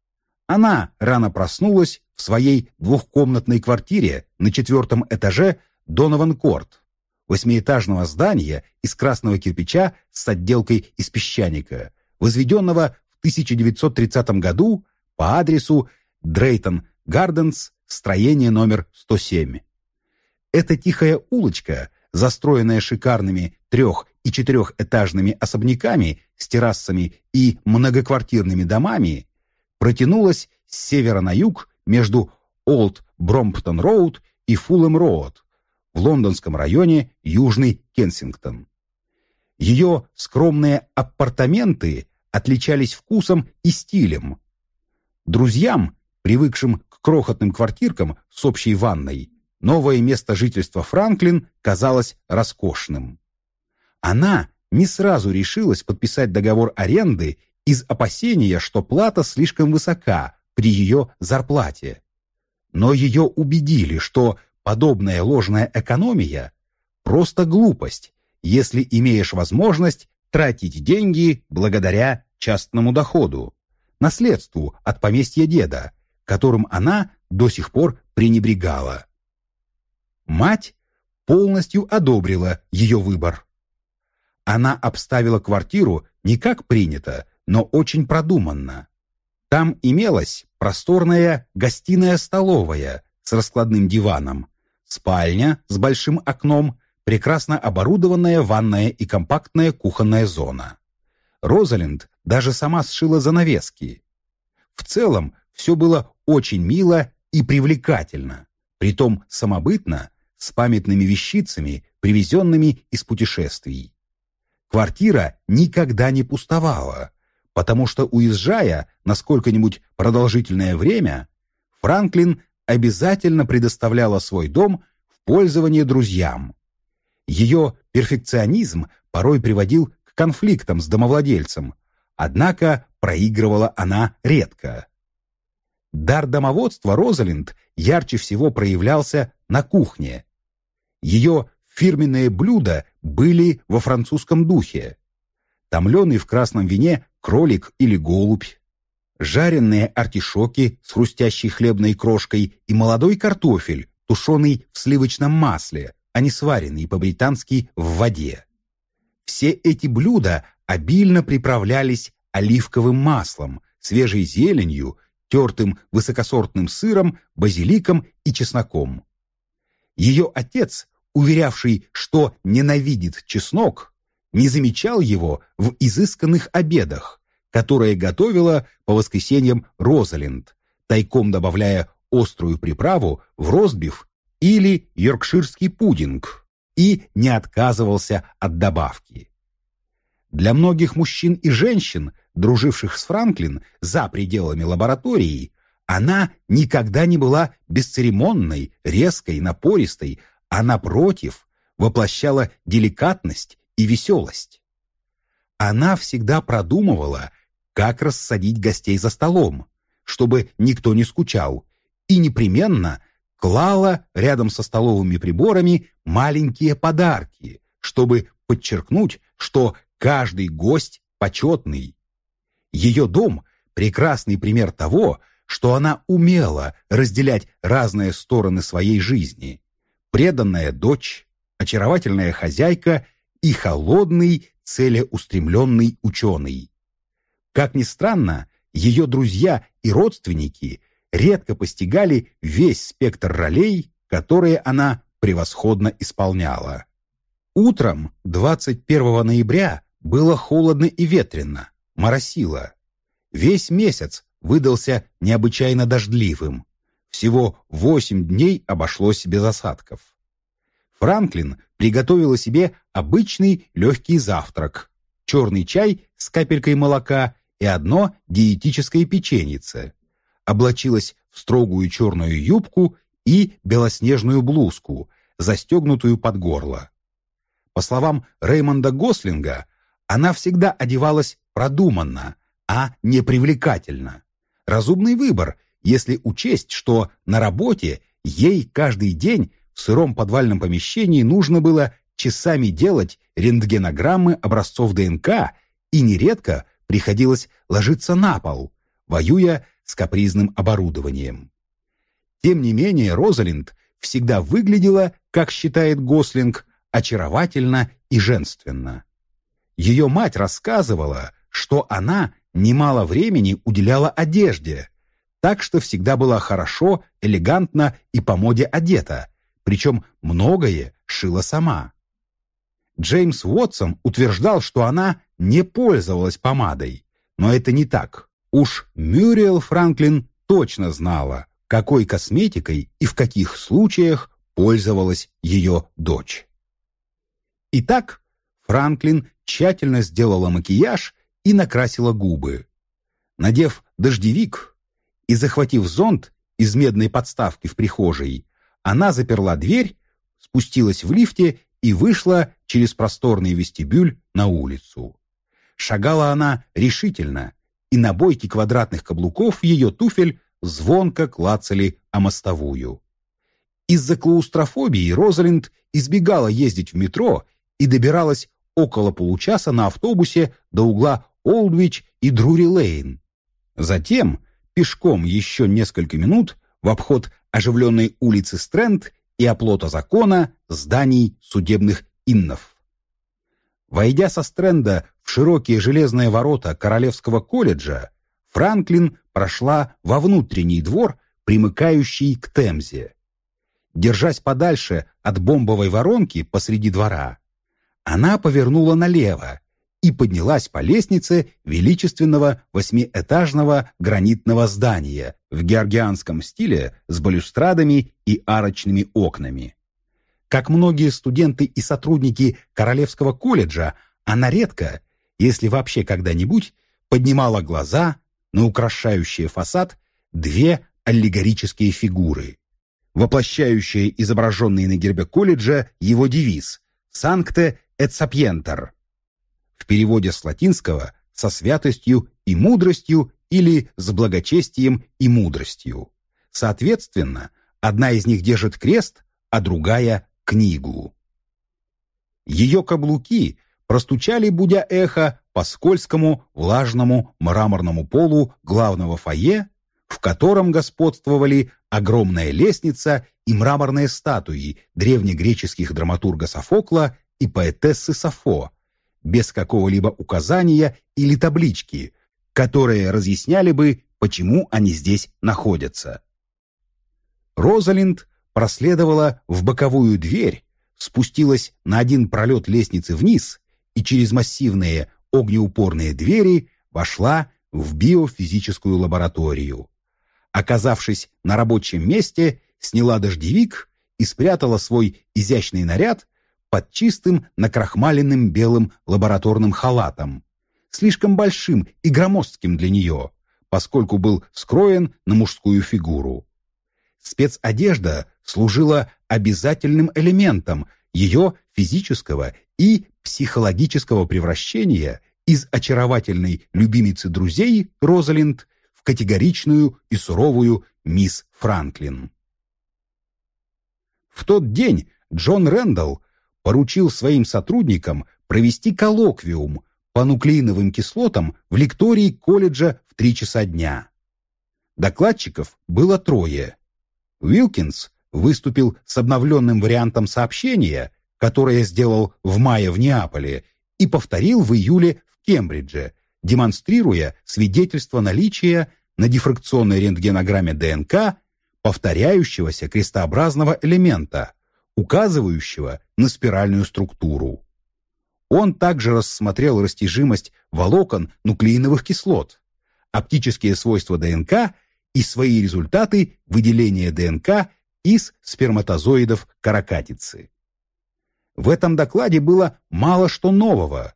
Она рано проснулась в своей двухкомнатной квартире на четвертом этаже Донован-Корт восьмиэтажного здания из красного кирпича с отделкой из песчаника, возведенного в 1930 году по адресу Дрейтон Гарденс, строение номер 107. Эта тихая улочка, застроенная шикарными трех- и четырехэтажными особняками с террасами и многоквартирными домами протянулась с севера на юг между Олд Бромптон-Роуд и Фулэм-Роуд в лондонском районе Южный Кенсингтон. Ее скромные апартаменты отличались вкусом и стилем. Друзьям, привыкшим к крохотным квартиркам с общей ванной, новое место жительства Франклин казалось роскошным. Она не сразу решилась подписать договор аренды из опасения, что плата слишком высока при ее зарплате. Но ее убедили, что подобная ложная экономия – просто глупость, если имеешь возможность тратить деньги благодаря частному доходу, наследству от поместья деда, которым она до сих пор пренебрегала. Мать полностью одобрила ее выбор. Она обставила квартиру не как принято, но очень продуманно. Там имелась просторная гостиная-столовая с раскладным диваном, спальня с большим окном прекрасно оборудованная ванная и компактная кухонная зона. Розалинд даже сама сшила занавески. В целом, все было очень мило и привлекательно, притом самобытно, с памятными вещицами, привезенными из путешествий. Квартира никогда не пустовала, потому что, уезжая на сколько-нибудь продолжительное время, Франклин обязательно предоставляла свой дом в пользование друзьям, ее перфекционизм порой приводил к конфликтам с домовладельцем, однако проигрывала она редко. Дар домоводства Розалинд ярче всего проявлялся на кухне. Ее фирменные блюда были во французском духе. Томленый в красном вине кролик или голубь, жареные артишоки с хрустящей хлебной крошкой и молодой картофель, тушеный в сливочном масле, а не сваренный по-британски в воде. Все эти блюда обильно приправлялись оливковым маслом, свежей зеленью, тертым высокосортным сыром, базиликом и чесноком. Ее отец, уверявший, что ненавидит чеснок, не замечал его в изысканных обедах, которые готовила по воскресеньям Розалинд, тайком добавляя острую приправу в ростбиф или йоркширский пудинг и не отказывался от добавки. Для многих мужчин и женщин, друживших с Франклин за пределами лаборатории, она никогда не была бесцеремонной, резкой, напористой, а напротив, воплощала деликатность и веселость. Она всегда продумывала, как рассадить гостей за столом, чтобы никто не скучал, и непременно клала рядом со столовыми приборами маленькие подарки, чтобы подчеркнуть, что каждый гость почетный. Ее дом – прекрасный пример того, что она умела разделять разные стороны своей жизни. Преданная дочь, очаровательная хозяйка и холодный, целеустремленный ученый. Как ни странно, ее друзья и родственники – редко постигали весь спектр ролей, которые она превосходно исполняла. Утром 21 ноября было холодно и ветрено, моросило. Весь месяц выдался необычайно дождливым. Всего восемь дней обошлось без осадков. Франклин приготовила себе обычный легкий завтрак, черный чай с капелькой молока и одно диетическое печенице облачилась в строгую черную юбку и белоснежную блузку, застегнутую под горло. По словам Реймонда Гослинга, она всегда одевалась продуманно, а не привлекательно. Разумный выбор, если учесть, что на работе ей каждый день в сыром подвальном помещении нужно было часами делать рентгенограммы образцов ДНК и нередко приходилось ложиться на пол, воюя с капризным оборудованием. Тем не менее, Розалинд всегда выглядела, как считает Гослинг, очаровательно и женственно. Ее мать рассказывала, что она немало времени уделяла одежде, так что всегда была хорошо, элегантно и по моде одета, причем многое шила сама. Джеймс Уотсон утверждал, что она не пользовалась помадой. Но это не так. Уж Мюриэл Франклин точно знала, какой косметикой и в каких случаях пользовалась ее дочь. Итак, Франклин тщательно сделала макияж и накрасила губы. Надев дождевик и захватив зонт из медной подставки в прихожей, она заперла дверь, спустилась в лифте и вышла через просторный вестибюль на улицу. Шагала она решительно, и набойки квадратных каблуков ее туфель звонко клацали о мостовую. Из-за клаустрофобии Розалинд избегала ездить в метро и добиралась около получаса на автобусе до угла Олдвич и Друри-Лейн. Затем пешком еще несколько минут в обход оживленной улицы Стрэнд и оплота закона зданий судебных иннов. Войдя со стренда в широкие железные ворота Королевского колледжа, Франклин прошла во внутренний двор, примыкающий к Темзе. Держась подальше от бомбовой воронки посреди двора, она повернула налево и поднялась по лестнице величественного восьмиэтажного гранитного здания в георгианском стиле с балюстрадами и арочными окнами. Как многие студенты и сотрудники Королевского колледжа, она редко, если вообще когда-нибудь, поднимала глаза на украшающие фасад две аллегорические фигуры, воплощающие изображенный на гербе колледжа его девиз «Санкте et sapienter» в переводе с латинского «со святостью и мудростью» или «с благочестием и мудростью». Соответственно, одна из них держит крест, а другая — книгу. Ее каблуки простучали, будя эхо, по скользкому, влажному мраморному полу главного фойе, в котором господствовали огромная лестница и мраморные статуи древнегреческих драматурга Софокла и поэтессы Сафо, без какого-либо указания или таблички, которые разъясняли бы, почему они здесь находятся. Розалинд проследовала в боковую дверь, спустилась на один пролет лестницы вниз и через массивные огнеупорные двери вошла в биофизическую лабораторию. Оказавшись на рабочем месте, сняла дождевик и спрятала свой изящный наряд под чистым накрахмаленным белым лабораторным халатом, слишком большим и громоздким для нее, поскольку был скроен на мужскую фигуру. Спецодежда служила обязательным элементом ее физического и психологического превращения из очаровательной любимицы друзей Розалинд в категоричную и суровую мисс Франклин. В тот день Джон Рэндалл поручил своим сотрудникам провести коллоквиум по нуклеиновым кислотам в лектории колледжа в три часа дня. Докладчиков было трое. Уилкинс выступил с обновленным вариантом сообщения, которое сделал в мае в Неаполе, и повторил в июле в Кембридже, демонстрируя свидетельство наличия на дифракционной рентгенограмме ДНК повторяющегося крестообразного элемента, указывающего на спиральную структуру. Он также рассмотрел растяжимость волокон нуклеиновых кислот, оптические свойства ДНК и свои результаты выделения ДНК из сперматозоидов каракатицы. В этом докладе было мало что нового,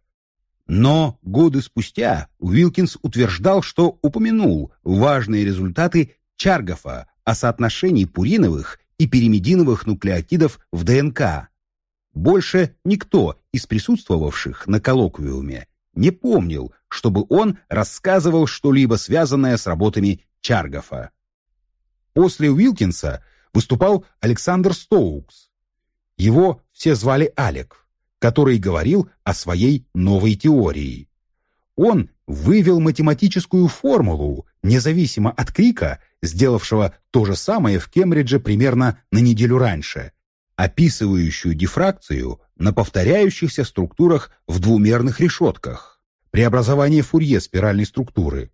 но годы спустя Уилкинс утверждал, что упомянул важные результаты Чаргофа о соотношении пуриновых и пиримидиновых нуклеотидов в ДНК. Больше никто из присутствовавших на коллоквиуме не помнил, чтобы он рассказывал что-либо связанное с работами Чаргофа. После Уилкинса выступал Александр Стоукс. Его все звали Алек, который говорил о своей новой теории. Он вывел математическую формулу, независимо от Крика, сделавшего то же самое в Кембридже примерно на неделю раньше, описывающую дифракцию на повторяющихся структурах в двумерных решетках, преобразование Фурье спиральной структуры.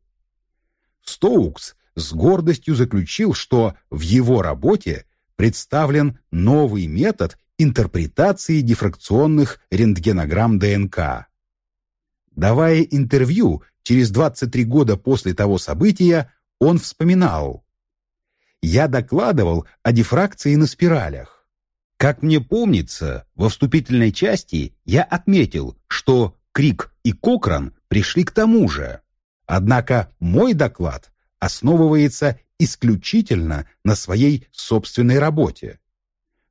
Стоукс с гордостью заключил, что в его работе представлен новый метод интерпретации дифракционных рентгенограмм ДНК. Давая интервью через 23 года после того события, он вспоминал. «Я докладывал о дифракции на спиралях. Как мне помнится, во вступительной части я отметил, что Крик и Кокран пришли к тому же. Однако мой доклад основывается исключительно на своей собственной работе.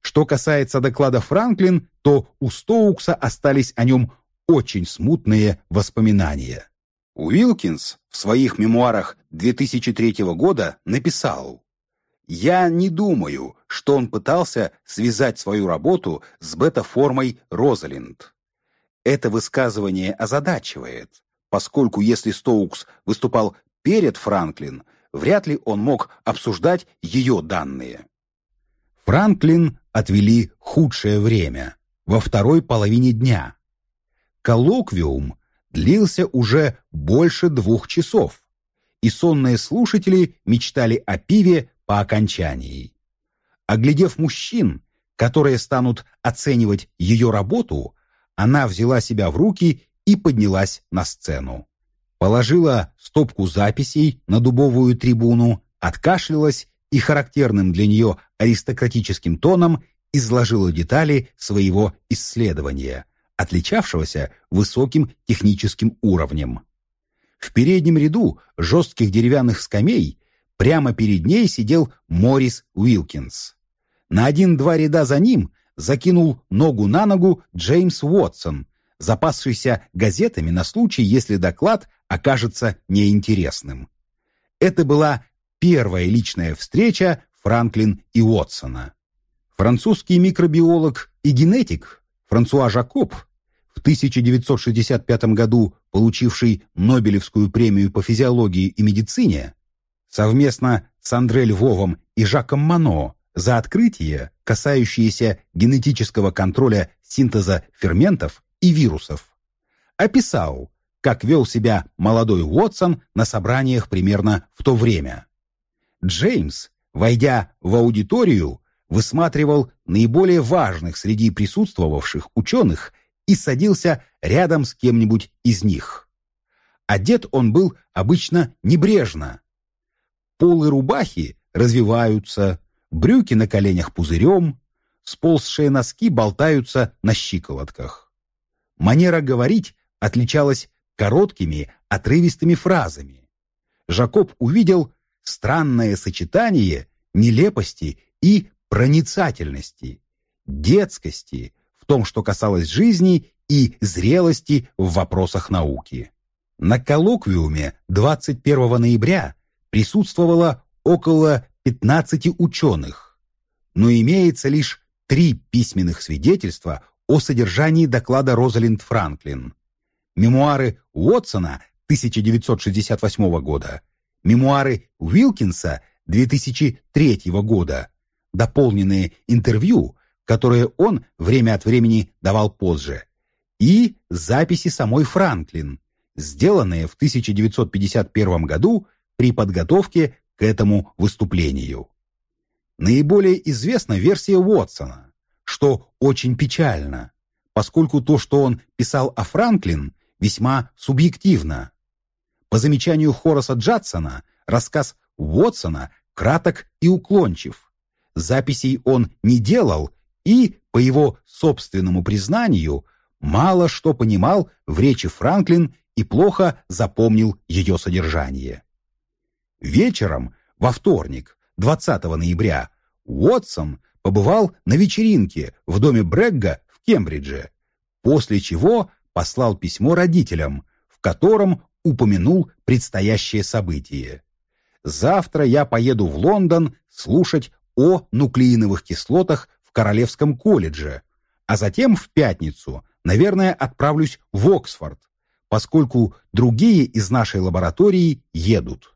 Что касается доклада Франклин, то у Стоукса остались о нем очень смутные воспоминания. Уилкинс в своих мемуарах 2003 года написал «Я не думаю, что он пытался связать свою работу с бета-формой Розалинд. Это высказывание озадачивает, поскольку если Стоукс выступал перед Франклин, вряд ли он мог обсуждать ее данные. Франклин отвели худшее время, во второй половине дня. Коллоквиум длился уже больше двух часов, и сонные слушатели мечтали о пиве по окончании. Оглядев мужчин, которые станут оценивать ее работу, она взяла себя в руки и поднялась на сцену. Положила стопку записей на дубовую трибуну, откашлялась и характерным для нее аристократическим тоном изложила детали своего исследования, отличавшегося высоким техническим уровнем. В переднем ряду жестких деревянных скамей прямо перед ней сидел Морис Уилкинс. На один-два ряда за ним закинул ногу на ногу Джеймс Уотсон, запасшийся газетами на случай, если доклад окажется неинтересным. Это была первая личная встреча Франклин и Уотсона. Французский микробиолог и генетик Франсуа Жакоб, в 1965 году получивший Нобелевскую премию по физиологии и медицине, совместно с Андре Львовым и Жаком Мано за открытие, касающееся генетического контроля синтеза ферментов и вирусов, описал, как вел себя молодой Уотсон на собраниях примерно в то время. Джеймс, войдя в аудиторию, высматривал наиболее важных среди присутствовавших ученых и садился рядом с кем-нибудь из них. Одет он был обычно небрежно. Полы рубахи развиваются, брюки на коленях пузырем, сползшие носки болтаются на щиколотках. Манера говорить отличалась короткими, отрывистыми фразами. Жакоб увидел странное сочетание нелепости и проницательности, детскости в том, что касалось жизни и зрелости в вопросах науки. На коллоквиуме 21 ноября присутствовало около 15 ученых, но имеется лишь три письменных свидетельства о содержании доклада Розалинд Франклин. Мемуары Уотсона 1968 года, мемуары Уилкинса 2003 года, дополненные интервью, которые он время от времени давал позже, и записи самой Франклин, сделанные в 1951 году при подготовке к этому выступлению. Наиболее известна версия Уотсона, что очень печально, поскольку то, что он писал о Франклин, весьма субъективно. По замечанию Хораса Джадсона, рассказ Уотсона краток и уклончив. Записей он не делал и, по его собственному признанию, мало что понимал в речи Франклин и плохо запомнил ее содержание. Вечером, во вторник, 20 ноября, Уотсон побывал на вечеринке в доме Брегга в Кембридже, после чего послал письмо родителям, в котором упомянул предстоящее событие. «Завтра я поеду в Лондон слушать о нуклеиновых кислотах в Королевском колледже, а затем в пятницу, наверное, отправлюсь в Оксфорд, поскольку другие из нашей лаборатории едут».